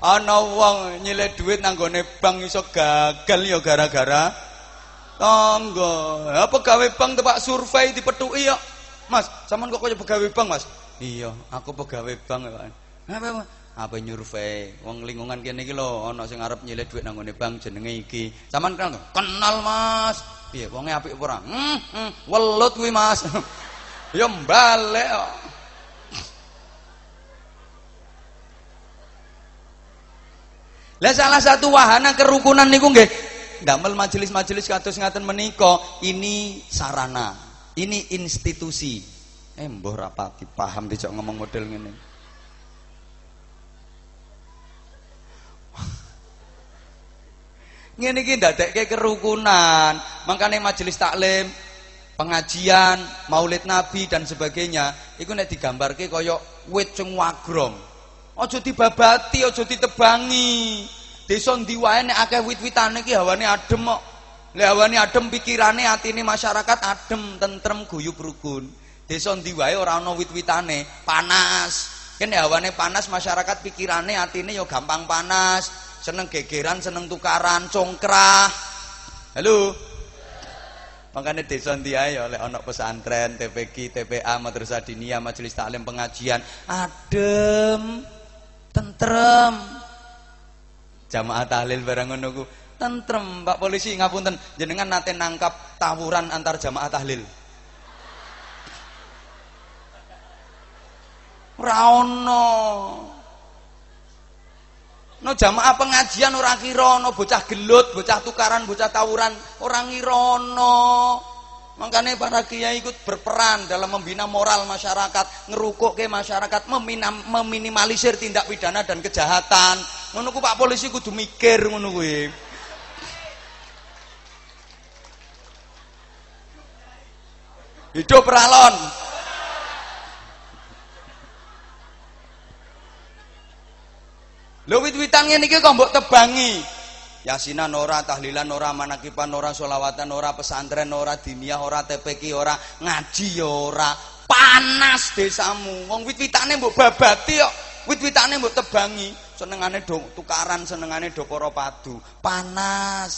Ana wong nyilih dhuwit nang gone bank iso gagal ya gara-gara tangga. Apa gawe bank tepak survei dipethuki ya. Mas, sampean kok kaya pegawai bank, Mas? Iya, aku pegawai bank, Pak. Apa, apa nyurvei wong lingkungan kene iki lho ana sing arep nyilih dhuwit nang gone bank jenenge iki. Sampean kenal Kenal, Mas. Piye wonge apik apa ora? Hmm, hmm, welut kuwi, Mas. ya mbalik Lah salah satu wahana kerukunan niku nggih damel majelis-majelis kados ngaten menika ini sarana, ini institusi. Eh mbah rapati paham dijak ngomong model ngene. Ngene iki ndadekke kerukunan. Makanya majelis taklim, pengajian, maulid nabi dan sebagainya iku nek digambarke kaya wit sing wagrong. Aja dibabati, aja ditebangi. Desa ndi wae nek akeh wit-witane iki hawane adem kok. Lek hawane adem pikirane atine masyarakat adem, tentrem, guyub rukun. Desa ndi wae ora ana wit-witane, panas. Kene hawane panas masyarakat pikirane atine ya gampang panas, seneng gegeran, seneng tukaran, congkrah. Halo. Makanya desa ndi ae ya lek ana pesantren, TPG, TPA, Madrasah Diniyah, Majelis Taklim Pengajian, adem tentrem. Jamaah tahlil barang ngono ku. Tentrem. Pak polisi ngapunten. Jenengan nate nangkap tawuran antar jamaah tahlil. Raono No jamaah pengajian orang kira no bocah gelut, bocah tukaran, bocah tawuran, orang ngirono. Makanya para kiai ikut berperan dalam membina moral masyarakat, ngerukuk ke masyarakat, meminimalisir tindak pidana dan kejahatan. Ngono Pak polisi kudu mikir kuwi. Hidup ralon. Lho wit-witan kok mbok tebangi. Yasinan ora, tahlilan ora, manakipan ora, solawatan ora, pesantren ora, diniyah ora, TPK ora, ngaji ya ora. Panas desamu. Wong wit-witane mbok babati kok. Wit-witane mbok tebangi. Senengane do tukaran, senengane do para. Panas.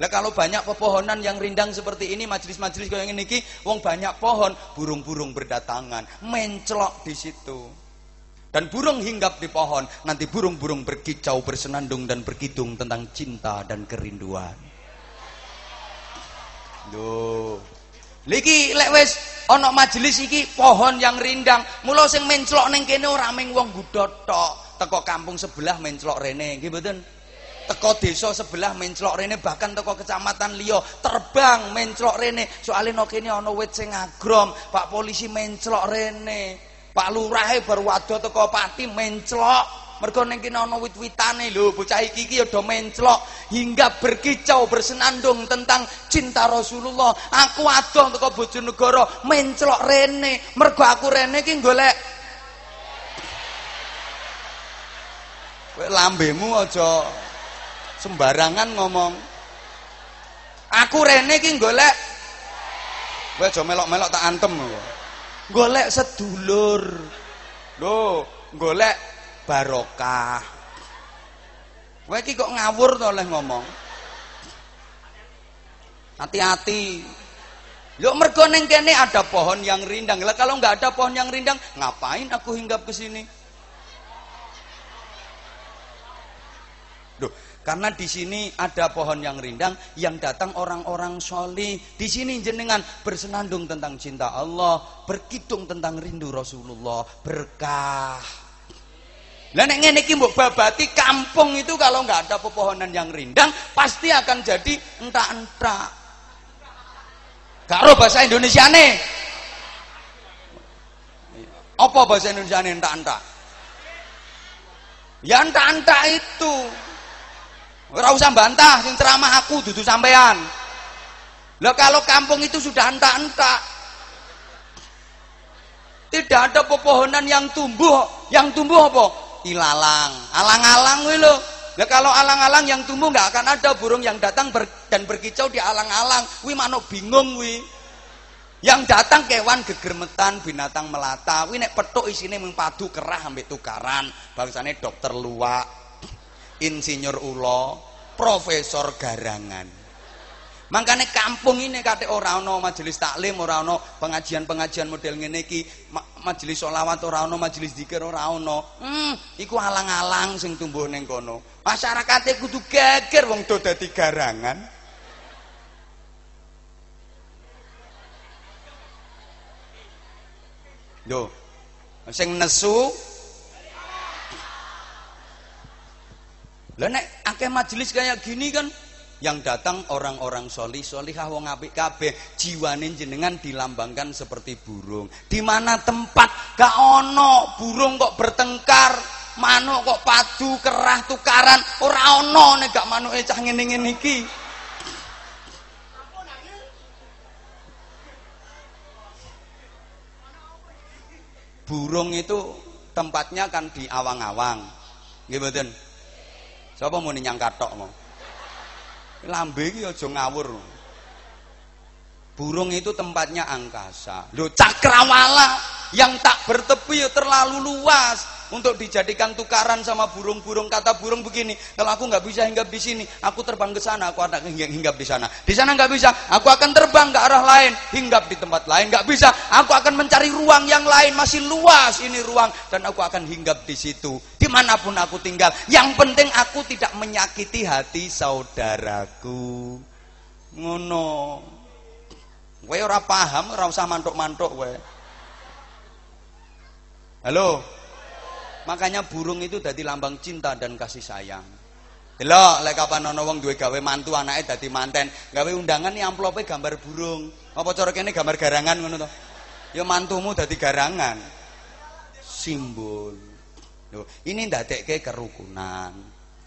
Lah kalau banyak pepohonan yang rindang seperti ini, majelis-majelis kayak ini, wong banyak pohon, burung-burung berdatangan, menclok di situ. Dan burung hinggap di pohon, nanti burung-burung berkicau, bersenandung dan berkidung tentang cinta dan kerinduan. Duh. Liki lek ana majelis iki pohon yang rindang, mula sing menclok ning kene ora ming wong gudhot tok. Teko kampung sebelah menclok rene, nggih? Teko desa sebelah menclok rene, bahkan teko kecamatan liya terbang menclok rene. Soale no kene ana wit sing agrom, Pak polisi menclok rene. Pak Lurahe baru wadah teko pati menclok Mergo ning kene ana wit-witane lho, bocah iki iki ya do menclok hingga berkicau bersenandung tentang cinta Rasulullah. Aku adoh teko Bojonegoro menclok rene. Mergo aku rene iki golek Kowe lambemu aja sembarangan ngomong. Aku rene iki golek Kowe aja melok-melok tak antem Golek sedulur. Lho, golek barokah. Kowe iki kok ngawur to oleh ngomong. Hati-hati. Yuk mergo ning kene ada pohon yang rindang. Lah kalau nggak ada pohon yang rindang, ngapain aku hinggap ke sini? Duh, karena di sini ada pohon yang rindang yang datang orang-orang solih. Di sini jenengan bersenandung tentang cinta Allah, berkitung tentang rindu Rasulullah, berkah. Lah nek ngene iki mbok babati kampung itu kalau nggak ada pepohonan yang rindang pasti akan jadi entak-entak. Karo bahasa Indonesia nih. Apa bahasa Indonesia nih entak-entak? Ya entak-entak itu. Ora usah bantah sing ceramah aku dudu sampean. Lah kalau kampung itu sudah entak-entak. Tidak ada pepohonan yang tumbuh. Yang tumbuh apa? ilalang. Alang-alang kuwi lho. Lah kalau alang-alang yang tumbuh nggak akan ada burung yang datang ber, dan berkicau di alang-alang. Kuwi manuk bingung kuwi. Yang datang kewan gegermetan, binatang melata. Kuwi nek petuk isine mung padu kerah ambek tukaran. Bangsane dokter luwak, insinyur ulo, profesor garangan. Makanya kampung ini kate ora ana majelis taklim, ora ana pengajian-pengajian model ngene iki, ma majelis sholawat ora ana, majelis zikir ora ana. Hmm, iku alang-alang sing tumbuh ning kono. Masyarakate kudu geger wong do dadi garangan. Yo. Sing nesu Lah nek akeh majelis kayak gini kan yang datang orang-orang solih solihah wong apik kabeh jiwane jenengan dilambangkan seperti burung. Di mana tempat? Gak ono. Burung kok bertengkar manuk kok padu kerah tukaran. Ora ono nek gak manuke cah ngene-ngene iki. Burung itu tempatnya kan di awang-awang. Nggih mboten sapa muni nyang katok mau Lambe iki aja ngawur. Burung itu tempatnya angkasa. Loh cakrawala yang tak bertepi ya terlalu luas untuk dijadikan tukaran sama burung-burung. Kata burung begini, kalau aku nggak bisa hinggap di sini, aku terbang ke sana, aku akan hinggap di sana. Di sana nggak bisa, aku akan terbang ke arah lain, hinggap di tempat lain. Nggak bisa, aku akan mencari ruang yang lain, masih luas ini ruang, dan aku akan hinggap di situ di mana pun aku tinggal. Yang penting aku tidak menyakiti hati saudaraku. Ngono. Kowe ora paham, ora usah mantuk-mantuk kowe. Halo. Makanya burung itu dadi lambang cinta dan kasih sayang. Delok lek kapan ana wong duwe gawe mantu anake dadi manten, gawe undangan nih amplope gambar burung. Apa cara kene gambar garangan ngono to? Ya mantumu dadi garangan. Simbol. Loh, ini ndadekke kerukunan.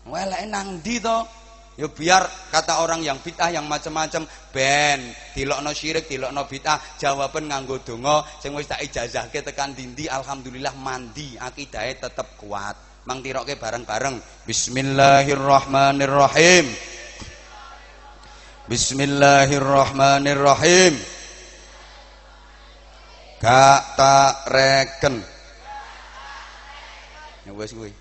Weleke nang ndi to? Ya biar kata orang yang bid'ah yang macam-macam ben dilokno syirik, dilokno bid'ah, jawaban nganggo donga sing wis tak ijazahke tekan dindi alhamdulillah mandi, akidahe tetep kuat. Mang tiroke bareng-bareng. Bismillahirrahmanirrahim. Bismillahirrahmanirrahim. Gak tak reken Ya wis kuwi.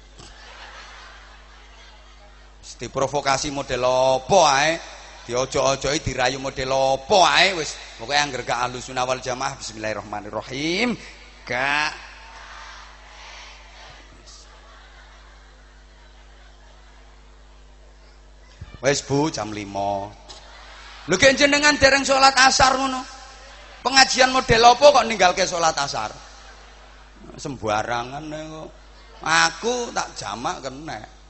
Diprovokasi model apa ae, diojo-ojoki dirayu model apa ae wis pokoke angger gak wal jamaah bismillahirrahmanirrahim. Gak Wes Bu jam 5. Lho kek jenengan dereng salat asar ngono. Pengajian model apa kok ninggalke salat asar? Sembarangan kok. Aku tak jamak kena.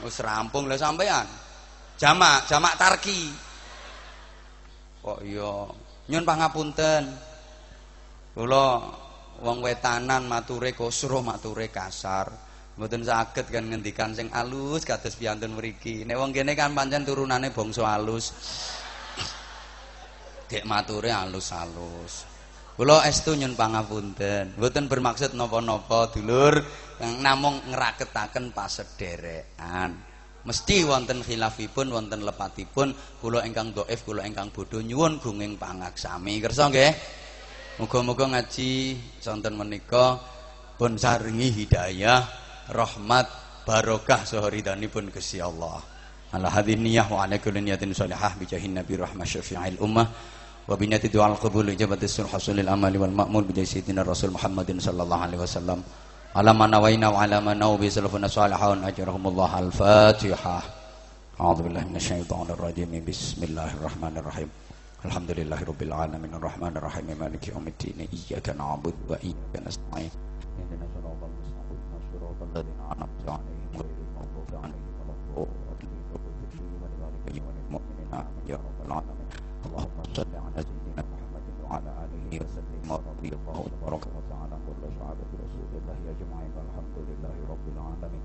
Wis rampung lah sampean. Jamak, jamak tarki. Kok iya, nyun pangapunten. Kula wong wetanan mature kosro mature kasar. Mboten saged kan ngendikan sing alus kados piantun mriki. Nek wong kene kan pancen turunane bangsa alus. Dek mature alus-alus. Kula estu nyun pangapunten. Mboten bermaksud napa-napa, dulur, namung ngraketaken pasederekan. Mesti wonten khilafipun, wonten lepatipun, kula ingkang dhaif, kula ingkang bodho nyuwun gunging pangaksami. Kersa nggih? Muga-muga ngaji sonten menika pun saringi hidayah, rahmat, barokah saha ridhanipun Gusti Allah. Ala hadhihi niyyah wa ala kulli niyatin bi niyyati du'al qabul ijabati sulh hasulil amali wal ma'mul bi sayyidina rasul Muhammadin sallallahu alaihi wasallam. على ما نوينا وعلى ما نوى بسلفنا الصالحون أجرهم الله. الفاتحة. أعوذ بالله من الشيطان الرجيم. بسم الله الرحمن الرحيم. الحمد لله رب العالمين. الرحمن الرحيم. مالك يوم الدين. إياك نعبد وإياك نستعين. اهدنا صراط المستقيم. صراط الذين أنعمت عليهم غير المغضوب عليهم ولا الضالين. آمين يا رب العالمين. اللهم صل على سيدنا محمد وعلى آله وسلم ورضي الله تبارك وتعالى كل شعب برسول الله أجمعين. والحمد لله رب العالمين.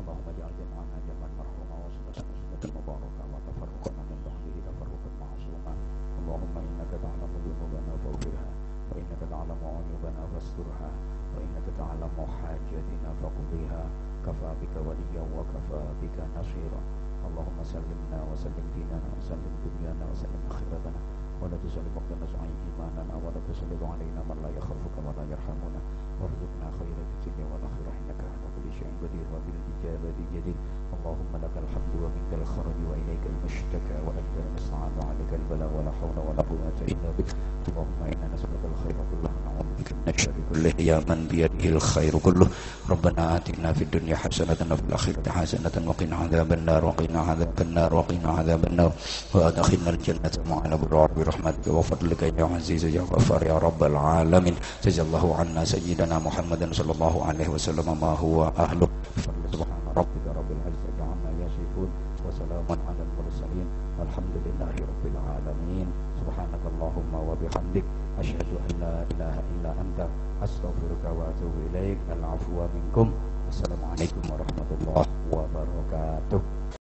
اللهم اجعل جمعنا جمعا مرحوما وسنة سنة مباركة وتفرقنا من بعده تفرقا معصوما. اللهم إنك تعلم ذنوبنا فاغفرها وإنك تعلم عيوبنا فاسترها وإنك تعلم حاجتنا فاقضيها. كفى بك وليا وكفى بك نصيرا. اللهم سلمنا وسلم ديننا وسلم دنيانا وسلم آخرتنا. ولا تسلم وقتنا سعي إيماننا ولا تسلط علينا من لا يخافك ولا يرحمنا. وارزقنا خير الدنيا والآخرة إنك على كل شيء قدير. وبالإجابة جدير اللهم لك الحمد ومنك الخرج وإليك المشتكى وأنت المستعان. وعليك البلاء ولا حول ولا قوة إلا بك اللهم إنا نسألك الخير كله. ونعوذ بك من الشر كله. يا من بيده الخير كله. ربنا آتنا في الدنيا حسنة وفي الآخرة حسنة وقنا عذاب النار. وقنا عذاب النار. وقنا عذاب النار. وأدخلنا الجنة مع الأبرار برحمتك وفضلك يا عزيز يا غفار يا رب العالمين. جزا الله عنا سيدنا محمد صلى الله عليه وسلم. ما هو أهله؟ سبحان ربك على المرسلين والحمد لله رب العالمين. سبحانك اللهم وبحمدك أشهد أن لا إله إلا أنت أستغفرك وأتوب إليك. العفو منكم.